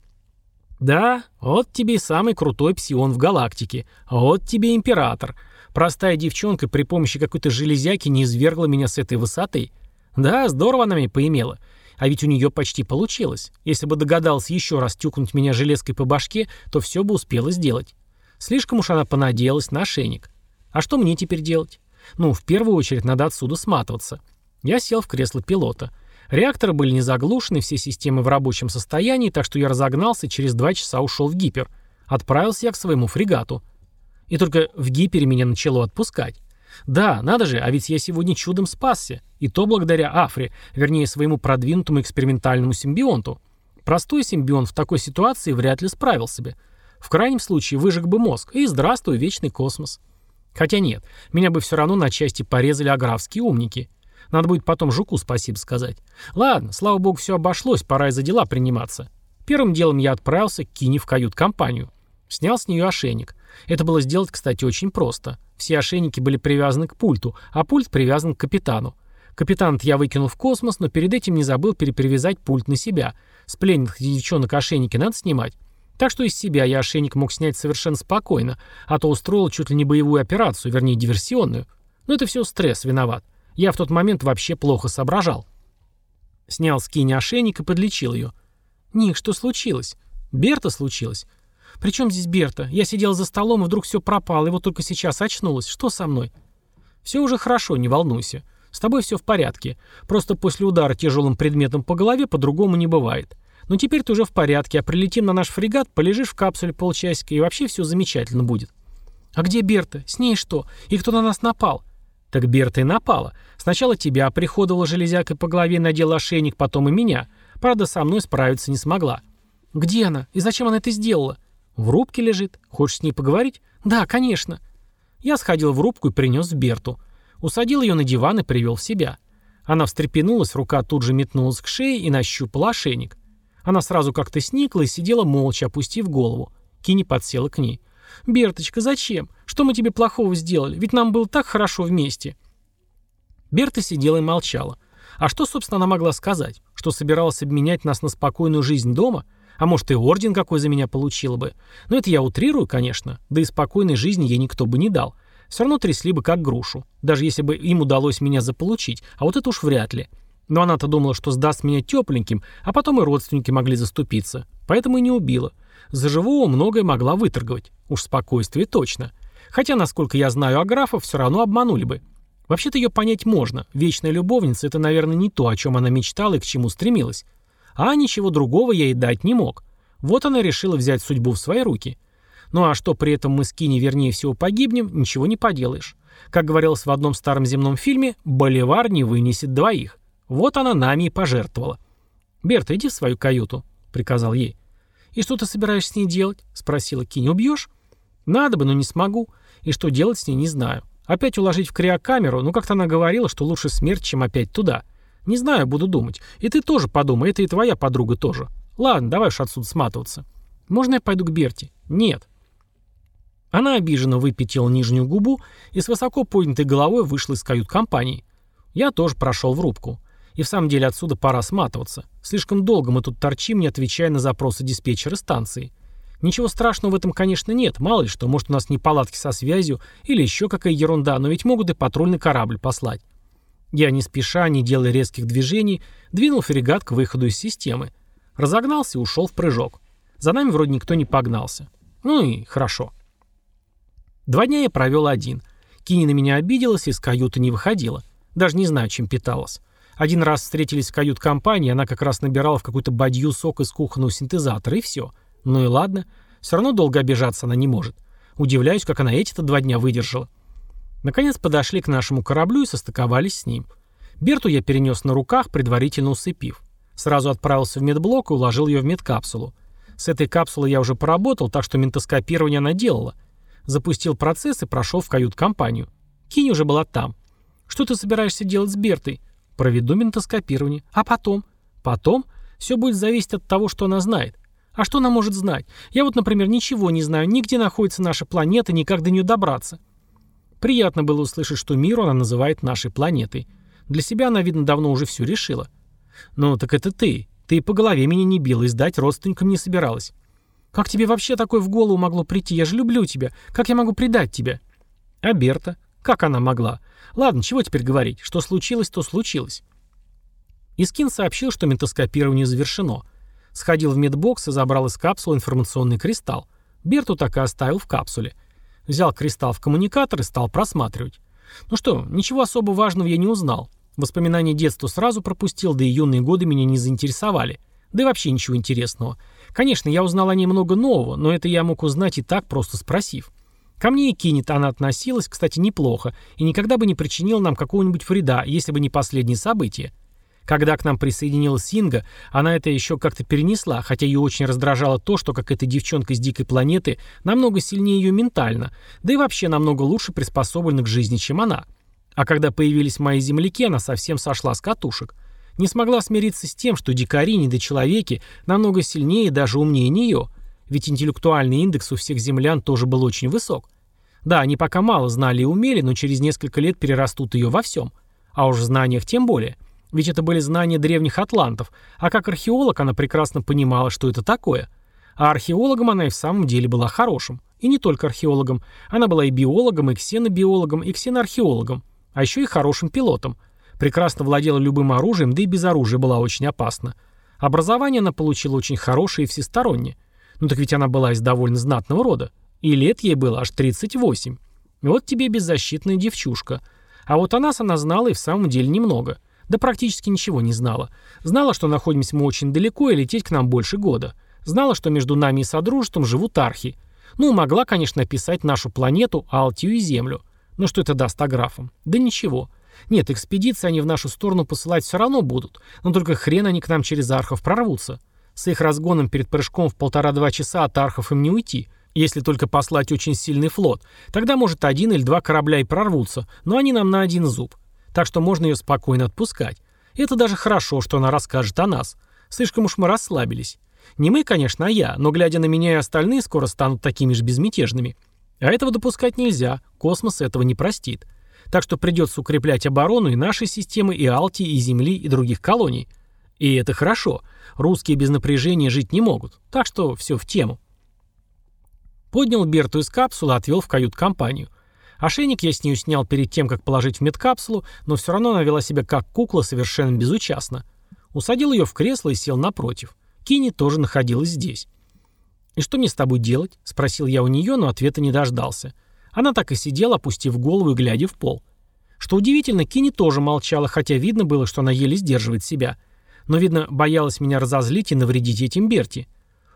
Да, вот тебе и самый крутой псион в галактике. Вот тебе император. Простая девчонка при помощи какой-то железяки не извергла меня с этой высоты. Да, здорово она меня поимела. А ведь у нее почти получилось. Если бы догадалась еще раз тюкнуть меня железкой по башке, то все бы успела сделать. Слишком уж она понадеялась на ошейник. А что мне теперь делать? Ну, в первую очередь надо отсюда сматываться. Я сел в кресло пилота. Реакторы были не заглушены, все системы в рабочем состоянии, так что я разогнался и через два часа ушел в гипер. Отправился я к своему фрегату. И только в гипере меня начало отпускать. Да, надо же, а ведь я сегодня чудом спасся. И то благодаря Афре, вернее своему продвинутому экспериментальному симбионту. Простой симбион в такой ситуации вряд ли справился бы. В крайнем случае выжег бы мозг, и здравствуй, вечный космос. Хотя нет, меня бы все равно на части порезали аграфские умники. Надо будет потом Жуку спасибо сказать. Ладно, слава богу, все обошлось, пора и за дела приниматься. Первым делом я отправился к Кине в кают-компанию. Снял с нее ошейник. Это было сделать, кстати, очень просто. Все ошейники были привязаны к пульту, а пульт привязан к капитану. капитан я выкинул в космос, но перед этим не забыл перепривязать пульт на себя. С пленных девчонок ошейники надо снимать. Так что из себя я ошейник мог снять совершенно спокойно, а то устроил чуть ли не боевую операцию, вернее диверсионную. Но это все стресс виноват. Я в тот момент вообще плохо соображал. Снял с Кини ошейник и подлечил ее. «Ник, что случилось?» «Берта случилось». «При чем здесь Берта? Я сидел за столом, и вдруг все пропало, и вот только сейчас очнулась. Что со мной?» «Все уже хорошо, не волнуйся. С тобой все в порядке. Просто после удара тяжелым предметом по голове по-другому не бывает. Но теперь ты уже в порядке, а прилетим на наш фрегат, полежишь в капсуле полчасика, и вообще все замечательно будет». «А где Берта? С ней что? И кто на нас напал?» «Так Берта и напала. Сначала тебя приходовала железякой по голове, надела ошейник, потом и меня. Правда, со мной справиться не смогла». «Где она? И зачем она это сделала?» «В рубке лежит. Хочешь с ней поговорить?» «Да, конечно». Я сходил в рубку и принес Берту. Усадил ее на диван и привел в себя. Она встрепенулась, рука тут же метнулась к шее и нащупала ошейник. Она сразу как-то сникла и сидела молча, опустив голову. Кини подсела к ней. «Берточка, зачем? Что мы тебе плохого сделали? Ведь нам было так хорошо вместе». Берта сидела и молчала. А что, собственно, она могла сказать? Что собиралась обменять нас на спокойную жизнь дома? А может, и орден какой за меня получила бы? Но это я утрирую, конечно. Да и спокойной жизни ей никто бы не дал. Все равно трясли бы как грушу. Даже если бы им удалось меня заполучить. А вот это уж вряд ли. Но она-то думала, что сдаст меня тепленьким, а потом и родственники могли заступиться. Поэтому и не убила. За живого многое могла выторговать. Уж спокойствие точно. Хотя, насколько я знаю аграфов, все равно обманули бы. Вообще-то ее понять можно. Вечная любовница — это, наверное, не то, о чем она мечтала и к чему стремилась. А ничего другого я ей дать не мог. Вот она решила взять судьбу в свои руки. Ну а что при этом мы с Кини вернее всего погибнем, ничего не поделаешь. Как говорилось в одном старом земном фильме, «Боливар не вынесет двоих». Вот она нами и пожертвовала. «Берта, иди в свою каюту», — приказал ей. «И что ты собираешься с ней делать?» — спросила Кини. «Убьешь?» «Надо бы, но не смогу. И что делать с ней, не знаю. Опять уложить в криокамеру, ну как-то она говорила, что лучше смерть, чем опять туда. Не знаю, буду думать. И ты тоже подумай, это и твоя подруга тоже. Ладно, давай уж отсюда сматываться. Можно я пойду к Берти? Нет. Она обиженно выпятила нижнюю губу и с высоко поднятой головой вышла из кают-компании. Я тоже прошел в рубку. И в самом деле отсюда пора сматываться. Слишком долго мы тут торчим, не отвечая на запросы диспетчера станции. Ничего страшного в этом, конечно, нет. Мало ли что, может у нас неполадки со связью или еще какая ерунда, но ведь могут и патрульный корабль послать. Я не спеша, не делая резких движений, двинул фрегат к выходу из системы. Разогнался и ушел в прыжок. За нами вроде никто не погнался. Ну и хорошо. Два дня я провел один. Кини на меня обиделась и из каюты не выходила. Даже не знаю, чем питалась. Один раз встретились в кают-компании, она как раз набирала в какую-то бадью сок из кухонного синтезатора, и все. Ну и ладно. Все равно долго обижаться она не может. Удивляюсь, как она эти-то два дня выдержала. Наконец подошли к нашему кораблю и состыковались с ним. Берту я перенес на руках, предварительно усыпив. Сразу отправился в медблок и уложил ее в медкапсулу. С этой капсулой я уже поработал, так что ментоскопирование она делала. Запустил процесс и прошел в кают-компанию. Кинь уже была там. «Что ты собираешься делать с Бертой?» «Проведу ментоскопирование. А потом?» «Потом? Все будет зависеть от того, что она знает. А что она может знать? Я вот, например, ничего не знаю, ни где находится наша планета, ни как до нее добраться. Приятно было услышать, что миру она называет нашей планетой. Для себя она, видно, давно уже все решила. «Ну, так это ты. Ты по голове меня не била и сдать родственникам не собиралась. Как тебе вообще такое в голову могло прийти? Я же люблю тебя. Как я могу предать тебя?» «А Берта? Как она могла? Ладно, чего теперь говорить? Что случилось, то случилось». Искин сообщил, что ментоскопирование завершено. Сходил в медбокс и забрал из капсулы информационный кристалл. Берту так и оставил в капсуле. Взял кристалл в коммуникатор и стал просматривать. Ну что, ничего особо важного я не узнал. Воспоминания детства сразу пропустил, да и юные годы меня не заинтересовали. Да и вообще ничего интересного. Конечно, я узнал о ней много нового, но это я мог узнать и так, просто спросив. Ко мне и Кинет она относилась, кстати, неплохо, и никогда бы не причинила нам какого-нибудь вреда, если бы не последние события. Когда к нам присоединилась Синга, она это еще как-то перенесла, хотя ее очень раздражало то, что как эта девчонка с дикой планеты намного сильнее ее ментально, да и вообще намного лучше приспособлена к жизни, чем она. А когда появились мои земляки, она совсем сошла с катушек. Не смогла смириться с тем, что дикари, недочеловеки, намного сильнее и даже умнее нее, ведь интеллектуальный индекс у всех землян тоже был очень высок. Да, они пока мало знали и умели, но через несколько лет перерастут ее во всем. А уж в знаниях тем более – ведь это были знания древних атлантов, а как археолог она прекрасно понимала, что это такое. А археологом она и в самом деле была хорошим. И не только археологом. Она была и биологом, и ксенобиологом, и ксеноархеологом. А еще и хорошим пилотом. Прекрасно владела любым оружием, да и без оружия была очень опасна. Образование она получила очень хорошее и всестороннее. Ну так ведь она была из довольно знатного рода. И лет ей было аж 38. Вот тебе беззащитная девчушка. А вот о нас она знала и в самом деле немного. Да практически ничего не знала. Знала, что находимся мы очень далеко и лететь к нам больше года. Знала, что между нами и Содружеством живут архи. Ну, могла, конечно, описать нашу планету, Алтию и Землю. Но что это даст аграфам? Да ничего. Нет, экспедиции они в нашу сторону посылать все равно будут, но только хрен они к нам через архов прорвутся. С их разгоном перед прыжком в полтора-два часа от архов им не уйти. Если только послать очень сильный флот, тогда, может, один или два корабля и прорвутся, но они нам на один зуб так что можно ее спокойно отпускать. И это даже хорошо, что она расскажет о нас. Слишком уж мы расслабились. Не мы, конечно, а я, но глядя на меня и остальные скоро станут такими же безмятежными. А этого допускать нельзя, космос этого не простит. Так что придется укреплять оборону и нашей системы, и Алтии, и Земли, и других колоний. И это хорошо. Русские без напряжения жить не могут. Так что все в тему. Поднял Берту из капсулы, отвел в кают-компанию. Ошейник я с нее снял перед тем, как положить в медкапсулу, но все равно она вела себя как кукла, совершенно безучастно. Усадил ее в кресло и сел напротив. Кини тоже находилась здесь. «И что мне с тобой делать?» – спросил я у нее, но ответа не дождался. Она так и сидела, опустив голову и глядя в пол. Что удивительно, Кини тоже молчала, хотя видно было, что она еле сдерживает себя. Но, видно, боялась меня разозлить и навредить этим Берти.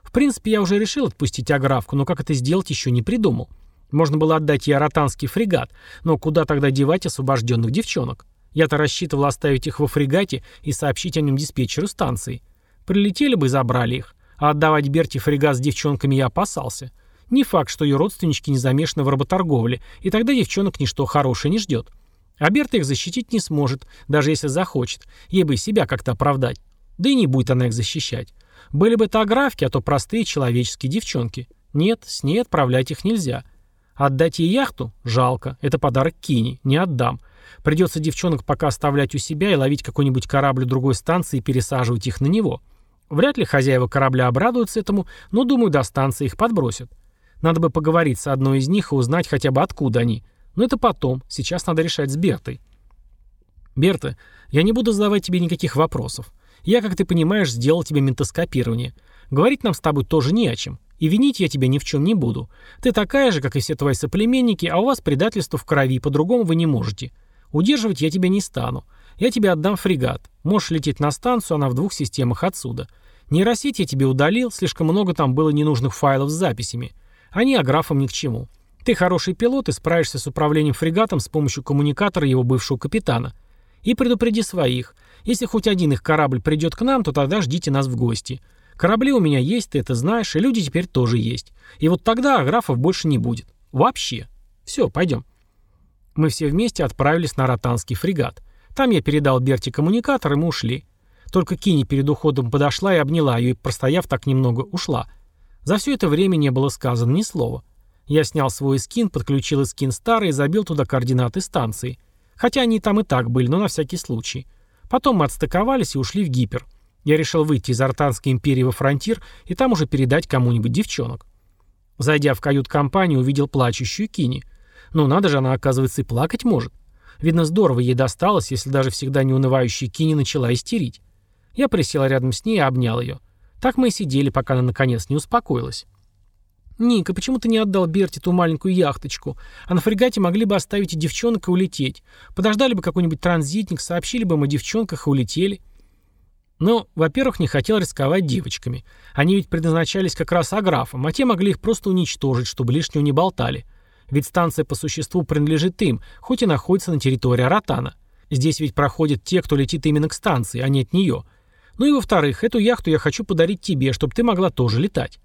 В принципе, я уже решил отпустить Аграфку, но как это сделать, еще не придумал. Можно было отдать ей аратанский фрегат, но куда тогда девать освобожденных девчонок? Я-то рассчитывал оставить их во фрегате и сообщить о нем диспетчеру станции. Прилетели бы и забрали их. А отдавать Берти фрегат с девчонками я опасался. Не факт, что ее родственнички не замешаны в работорговле, и тогда девчонок ничто хорошее не ждет. А Берта их защитить не сможет, даже если захочет. Ей бы себя как-то оправдать. Да и не будет она их защищать. Были бы это аграфки, а то простые человеческие девчонки. Нет, с ней отправлять их нельзя. Отдать ей яхту? Жалко. Это подарок Кини. Не отдам. Придется девчонок пока оставлять у себя и ловить какой-нибудь корабль другой станции и пересаживать их на него. Вряд ли хозяева корабля обрадуются этому, но, думаю, до станции их подбросят. Надо бы поговорить с одной из них и узнать хотя бы откуда они. Но это потом. Сейчас надо решать с Бертой. Берта, я не буду задавать тебе никаких вопросов. Я, как ты понимаешь, сделал тебе ментоскопирование. Говорить нам с тобой тоже не о чем. И винить я тебя ни в чем не буду. Ты такая же, как и все твои соплеменники, а у вас предательство в крови, по-другому вы не можете. Удерживать я тебя не стану. Я тебе отдам фрегат. Можешь лететь на станцию, она в двух системах отсюда. Нейросеть я тебе удалил, слишком много там было ненужных файлов с записями. Они аграфам ни к чему. Ты хороший пилот и справишься с управлением фрегатом с помощью коммуникатора его бывшего капитана. И предупреди своих. Если хоть один их корабль придет к нам, то тогда ждите нас в гости. Корабли у меня есть, ты это знаешь, и люди теперь тоже есть. И вот тогда графов больше не будет. Вообще. Все, пойдем. Мы все вместе отправились на ротанский фрегат. Там я передал Берти коммуникатор, и мы ушли. Только Кини перед уходом подошла и обняла ее, и, простояв так немного, ушла. За все это время не было сказано ни слова. Я снял свой скин, подключил скин старый и забил туда координаты станции. Хотя они там и так были, но на всякий случай. Потом мы отстыковались и ушли в гипер. Я решил выйти из Артанской империи во фронтир и там уже передать кому-нибудь девчонок. Зайдя в кают-компанию, увидел плачущую Кини. Ну надо же, она, оказывается, и плакать может. Видно, здорово ей досталось, если даже всегда неунывающая Кини начала истерить. Я присел рядом с ней и обнял ее. Так мы и сидели, пока она наконец не успокоилась. «Ника, почему ты не отдал Берти ту маленькую яхточку? А на фрегате могли бы оставить и девчонок и улететь. Подождали бы какой-нибудь транзитник, сообщили бы им о девчонках и улетели». Ну, во-первых, не хотел рисковать девочками. Они ведь предназначались как раз аграфам, а те могли их просто уничтожить, чтобы лишнего не болтали. Ведь станция по существу принадлежит им, хоть и находится на территории Аратана. Здесь ведь проходят те, кто летит именно к станции, а не от нее. Ну и во-вторых, эту яхту я хочу подарить тебе, чтобы ты могла тоже летать.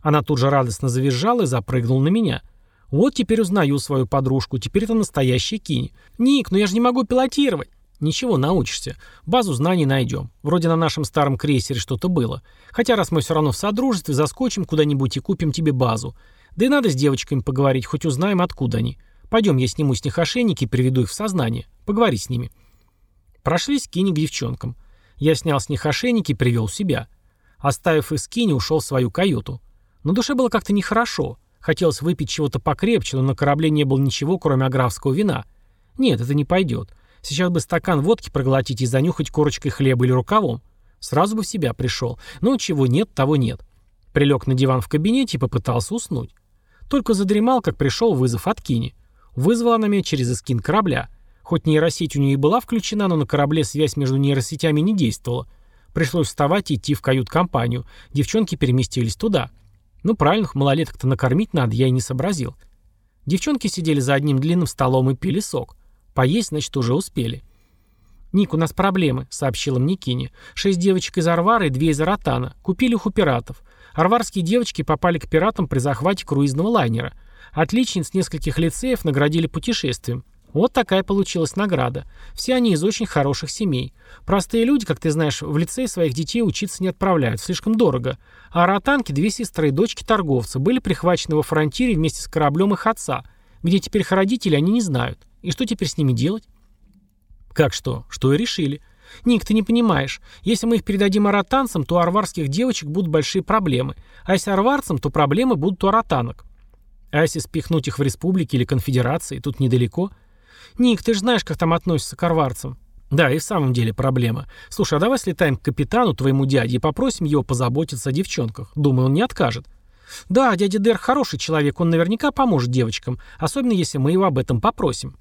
Она тут же радостно завизжала и запрыгнула на меня. Вот теперь узнаю свою подружку, теперь это настоящая кинь. Ник, ну я же не могу пилотировать. Ничего, научишься. Базу знаний найдем. Вроде на нашем старом крейсере что-то было. Хотя раз мы все равно в содружестве, заскочим куда-нибудь и купим тебе базу. Да и надо с девочками поговорить, хоть узнаем, откуда они. Пойдем, я сниму с них ошейники и приведу их в сознание. Поговори с ними. Прошлись Кини к девчонкам. Я снял с них ошейники и привел себя. Оставив их Кини, ушел в свою каюту. На душе было как-то нехорошо. Хотелось выпить чего-то покрепче, но на корабле не было ничего, кроме аграфского вина. Нет, это не пойдет. Сейчас бы стакан водки проглотить и занюхать корочкой хлеба или рукавом. Сразу бы в себя пришел. Но чего нет, того нет. Прилег на диван в кабинете и попытался уснуть. Только задремал, как пришел вызов от Кини. Вызвала она меня через эскин корабля. Хоть нейросеть у нее и была включена, но на корабле связь между нейросетями не действовала. Пришлось вставать и идти в кают-компанию. Девчонки переместились туда. Ну, правильных малолеток-то накормить надо, я и не сообразил. Девчонки сидели за одним длинным столом и пили сок. Поесть, значит, уже успели. «Ник, у нас проблемы», — сообщила мне Кини. «Шесть девочек из Арвара и две из Аратана. Купили их у пиратов. Арварские девочки попали к пиратам при захвате круизного лайнера. Отличниц нескольких лицеев наградили путешествием. Вот такая получилась награда. Все они из очень хороших семей. Простые люди, как ты знаешь, в лицей своих детей учиться не отправляют, слишком дорого. А аратанки, две сестры и дочки торговца, были прихвачены во фронтире вместе с кораблем их отца. Где теперь их родители, они не знают. И что теперь с ними делать? Как что? Что и решили. Ник, ты не понимаешь. Если мы их передадим аратанцам, то у арварских девочек будут большие проблемы. А если арварцам, то проблемы будут у аратанок. А если спихнуть их в республике или конфедерации, тут недалеко – «Ник, ты же знаешь, как там относятся к арварцам». «Да, и в самом деле проблема. Слушай, а давай слетаем к капитану, твоему дяде, и попросим его позаботиться о девчонках. Думаю, он не откажет». «Да, дядя Дэр хороший человек, он наверняка поможет девочкам, особенно если мы его об этом попросим».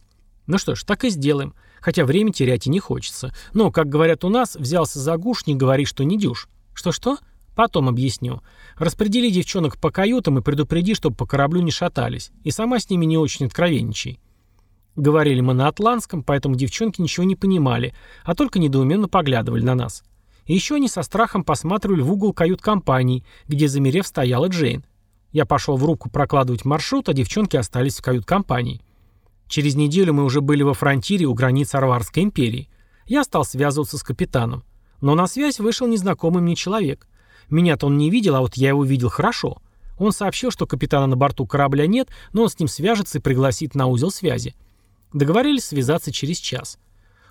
«Ну что ж, так и сделаем. Хотя время терять и не хочется. Но, как говорят у нас, взялся за гуш, не говори, что не дюшь». «Что-что?» «Потом объясню. Распредели девчонок по каютам и предупреди, чтобы по кораблю не шатались. И сама с ними не очень откровенничай». Говорили мы на атлантском, поэтому девчонки ничего не понимали, а только недоуменно поглядывали на нас. И еще они со страхом посматривали в угол кают-компании, где, замерев, стояла Джейн. Я пошел в руку прокладывать маршрут, а девчонки остались в кают-компании. Через неделю мы уже были во фронтире у границ Арварской империи. Я стал связываться с капитаном. Но на связь вышел незнакомый мне человек. Меня-то он не видел, а вот я его видел хорошо. Он сообщил, что капитана на борту корабля нет, но он с ним свяжется и пригласит на узел связи. Договорились связаться через час.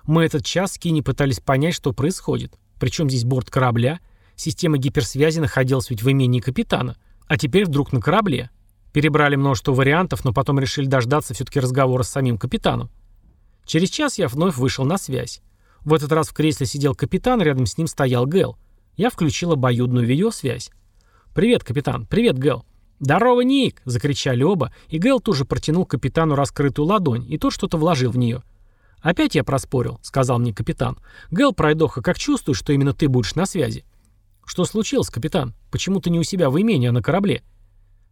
Мы этот час с Кини пытались понять, что происходит. Причем здесь борт корабля? Система гиперсвязи находилась ведь в имении капитана. А теперь вдруг на корабле. Перебрали множество вариантов, но потом решили дождаться все-таки разговора с самим капитаном. Через час я вновь вышел на связь. В этот раз в кресле сидел капитан, рядом с ним стоял Гэл. Я включил обоюдную видеосвязь. «Привет, капитан. Привет, Гэл. «Здорово, Ник!» — закричали оба, и Гэл тут же протянул капитану раскрытую ладонь, и тот что-то вложил в нее. «Опять я проспорил», — сказал мне капитан. «Гэл, пройдоха, как чувствуешь, что именно ты будешь на связи?» «Что случилось, капитан? Почему ты не у себя в имении, а на корабле?»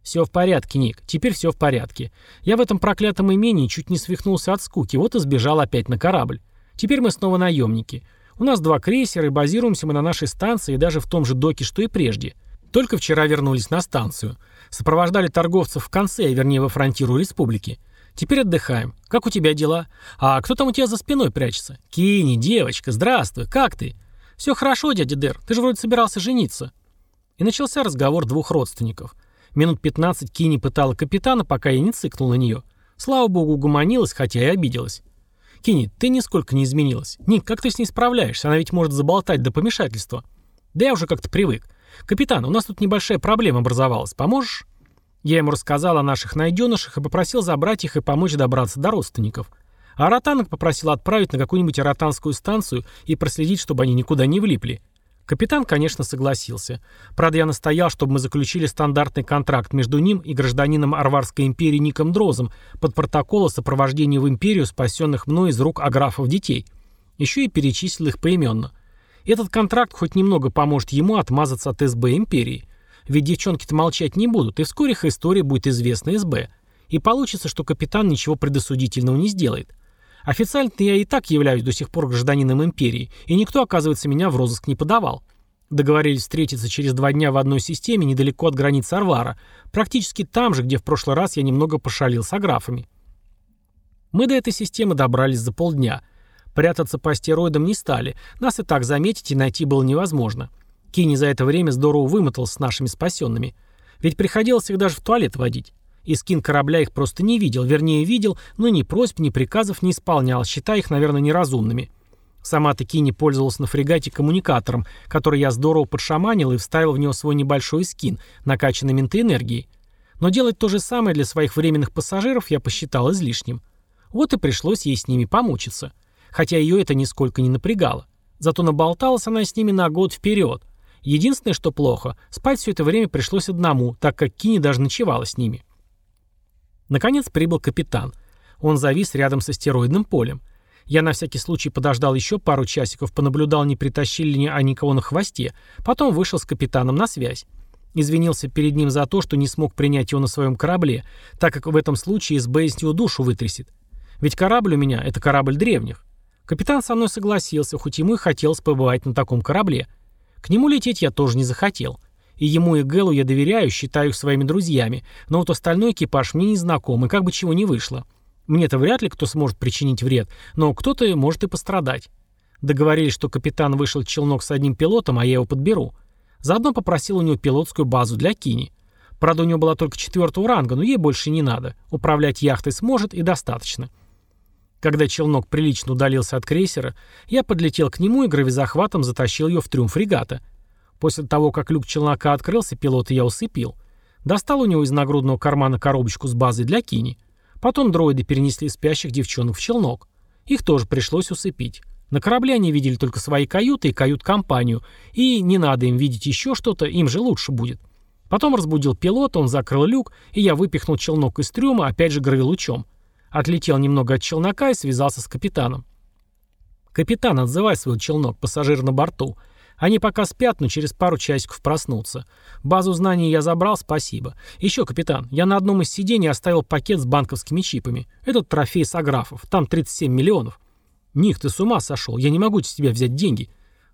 «Все в порядке, Ник. Теперь все в порядке. Я в этом проклятом имении чуть не свихнулся от скуки, вот и сбежал опять на корабль. Теперь мы снова наемники. У нас два крейсера, и базируемся мы на нашей станции и даже в том же доке, что и прежде. Только вчера вернулись на станцию. Сопровождали торговцев в конце, вернее, во фронтиру республики. Теперь отдыхаем. Как у тебя дела? А кто там у тебя за спиной прячется? Кини, девочка, здравствуй, как ты? Все хорошо, дядя Дер, ты же вроде собирался жениться. И начался разговор двух родственников. Минут 15 Кини пытала капитана, пока я не цыкнул на нее. Слава богу, угомонилась, хотя и обиделась. Кини, ты нисколько не изменилась. Ник, как ты с ней справляешься? Она ведь может заболтать до помешательства. Да я уже как-то привык. «Капитан, у нас тут небольшая проблема образовалась. Поможешь?» Я ему рассказал о наших найденышах и попросил забрать их и помочь добраться до родственников. А аратанок попросил отправить на какую-нибудь аратанскую станцию и проследить, чтобы они никуда не влипли. Капитан, конечно, согласился. Правда, я настоял, чтобы мы заключили стандартный контракт между ним и гражданином Арварской империи Ником Дрозом под протокол о сопровождении в империю спасенных мной из рук аграфов детей. Еще и перечислил их поименно. Этот контракт хоть немного поможет ему отмазаться от СБ империи. Ведь девчонки-то молчать не будут, и вскоре их история будет известна СБ. И получится, что капитан ничего предосудительного не сделает. Официально я и так являюсь до сих пор гражданином империи, и никто, оказывается, меня в розыск не подавал. Договорились встретиться через два дня в одной системе недалеко от границы Арвара, практически там же, где в прошлый раз я немного пошалил с аграфами. Мы до этой системы добрались за полдня. Прятаться по астероидам не стали, нас и так заметить и найти было невозможно. Кини за это время здорово вымотался с нашими спасенными. Ведь приходилось их даже в туалет водить. И скин корабля их просто не видел, вернее видел, но ни просьб, ни приказов не исполнял, считая их, наверное, неразумными. Сама таки не пользовалась на фрегате коммуникатором, который я здорово подшаманил и вставил в него свой небольшой скин, накачанный ментоэнергией. Но делать то же самое для своих временных пассажиров я посчитал излишним. Вот и пришлось ей с ними помучиться. Хотя ее это нисколько не напрягало. Зато наболталась она с ними на год вперед. Единственное, что плохо, спать все это время пришлось одному, так как Кини даже ночевала с ними. Наконец прибыл капитан. Он завис рядом с астероидным полем. Я на всякий случай подождал еще пару часиков, понаблюдал, не притащили ли они кого на хвосте, потом вышел с капитаном на связь. Извинился перед ним за то, что не смог принять его на своем корабле, так как в этом случае из него душу вытрясет. Ведь корабль у меня — это корабль древних. Капитан со мной согласился, хоть ему и хотелось побывать на таком корабле. К нему лететь я тоже не захотел. И ему и Гэлу я доверяю, считаю их своими друзьями, но вот остальной экипаж мне не знаком, и как бы чего ни вышло. Мне-то вряд ли кто сможет причинить вред, но кто-то может и пострадать. Договорились, что капитан вышел челнок с одним пилотом, а я его подберу. Заодно попросил у него пилотскую базу для Кини. Правда, у него была только четвертого ранга, но ей больше не надо. Управлять яхтой сможет и достаточно. Когда челнок прилично удалился от крейсера, я подлетел к нему и гравизахватом затащил ее в трюм фрегата – После того, как люк челнока открылся, пилота я усыпил. Достал у него из нагрудного кармана коробочку с базой для кини. Потом дроиды перенесли спящих девчонок в челнок. Их тоже пришлось усыпить. На корабле они видели только свои каюты и кают-компанию, и не надо им видеть еще что-то, им же лучше будет. Потом разбудил пилота, он закрыл люк, и я выпихнул челнок из трюма, опять же гравилучом. Отлетел немного от челнока и связался с капитаном. «Капитан, отзывай свой челнок, пассажир на борту. Они пока спят, но через пару часиков проснутся. Базу знаний я забрал, спасибо. Еще, капитан, я на одном из сидений оставил пакет с банковскими чипами. Этот трофей с аграфов. Там 37 миллионов. Ник, ты с ума сошел. Я не могу с тебя взять деньги.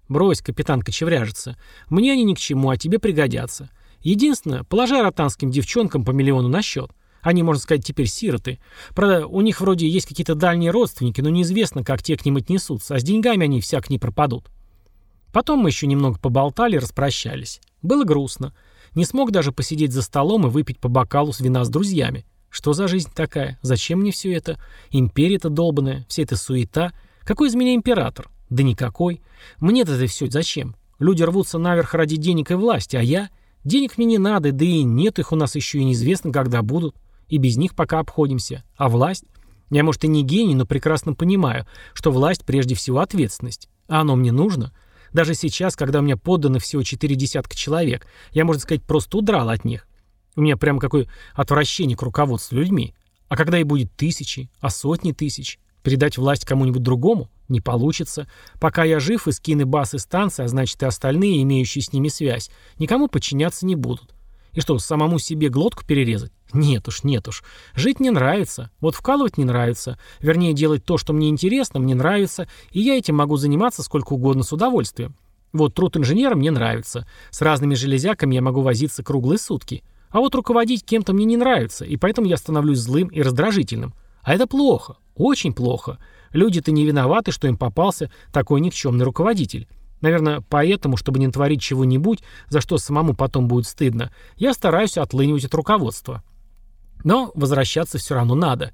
Брось, капитан кочевряжется. Мне они ни к чему, а тебе пригодятся. Единственное, положи ротанским девчонкам по миллиону на счет. Они, можно сказать, теперь сироты. Правда, у них вроде есть какие-то дальние родственники, но неизвестно, как те к ним отнесутся, а с деньгами они всяк не пропадут. Потом мы еще немного поболтали и распрощались. Было грустно. Не смог даже посидеть за столом и выпить по бокалу с вина с друзьями. Что за жизнь такая? Зачем мне все это? Империя-то долбанная, вся эта суета. Какой из меня император? Да никакой. Мне-то это все зачем? Люди рвутся наверх ради денег и власти, а я? Денег мне не надо, да и нет их у нас еще и неизвестно, когда будут. И без них пока обходимся. А власть? Я, может, и не гений, но прекрасно понимаю, что власть прежде всего ответственность. А оно мне нужно? Даже сейчас, когда у меня подданы всего четыре десятка человек, я, можно сказать, просто удрал от них. У меня прям какое отвращение к руководству людьми. А когда и будет тысячи, а сотни тысяч, передать власть кому-нибудь другому не получится. Пока я жив, и скины баз и станции, а значит и остальные, имеющие с ними связь, никому подчиняться не будут. И что, самому себе глотку перерезать? Нет уж, нет уж. Жить не нравится. Вот вкалывать не нравится. Вернее, делать то, что мне интересно, мне нравится, и я этим могу заниматься сколько угодно с удовольствием. Вот труд инженера мне нравится. С разными железяками я могу возиться круглые сутки. А вот руководить кем-то мне не нравится, и поэтому я становлюсь злым и раздражительным. А это плохо. Очень плохо. Люди-то не виноваты, что им попался такой никчемный руководитель. Наверное, поэтому, чтобы не творить чего-нибудь, за что самому потом будет стыдно, я стараюсь отлынивать от руководства. Но возвращаться все равно надо.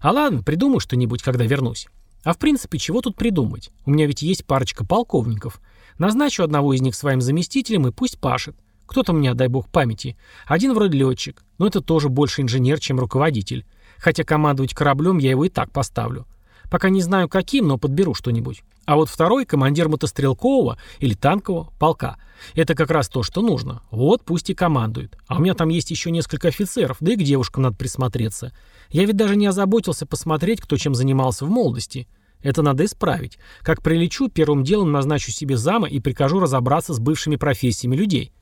А ладно, придумаю что-нибудь, когда вернусь. А в принципе, чего тут придумать? У меня ведь есть парочка полковников. Назначу одного из них своим заместителем и пусть пашет. Кто-то мне, дай бог памяти. Один вроде летчик, но это тоже больше инженер, чем руководитель. Хотя командовать кораблем я его и так поставлю. Пока не знаю каким, но подберу что-нибудь. А вот второй — командир мотострелкового или танкового полка. Это как раз то, что нужно. Вот пусть и командует. А у меня там есть еще несколько офицеров, да и к девушкам надо присмотреться. Я ведь даже не озаботился посмотреть, кто чем занимался в молодости. Это надо исправить. Как прилечу, первым делом назначу себе зама и прикажу разобраться с бывшими профессиями людей.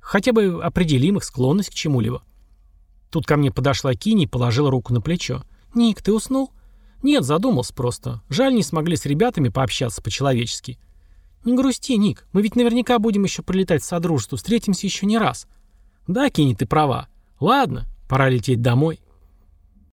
Хотя бы определим их склонность к чему-либо. Тут ко мне подошла Кини и положила руку на плечо. «Ник, ты уснул?» «Нет, задумался просто. Жаль, не смогли с ребятами пообщаться по-человечески». «Не грусти, Ник. Мы ведь наверняка будем еще прилетать в Содружество. Встретимся еще не раз». «Да, Кини, ты права. Ладно, пора лететь домой».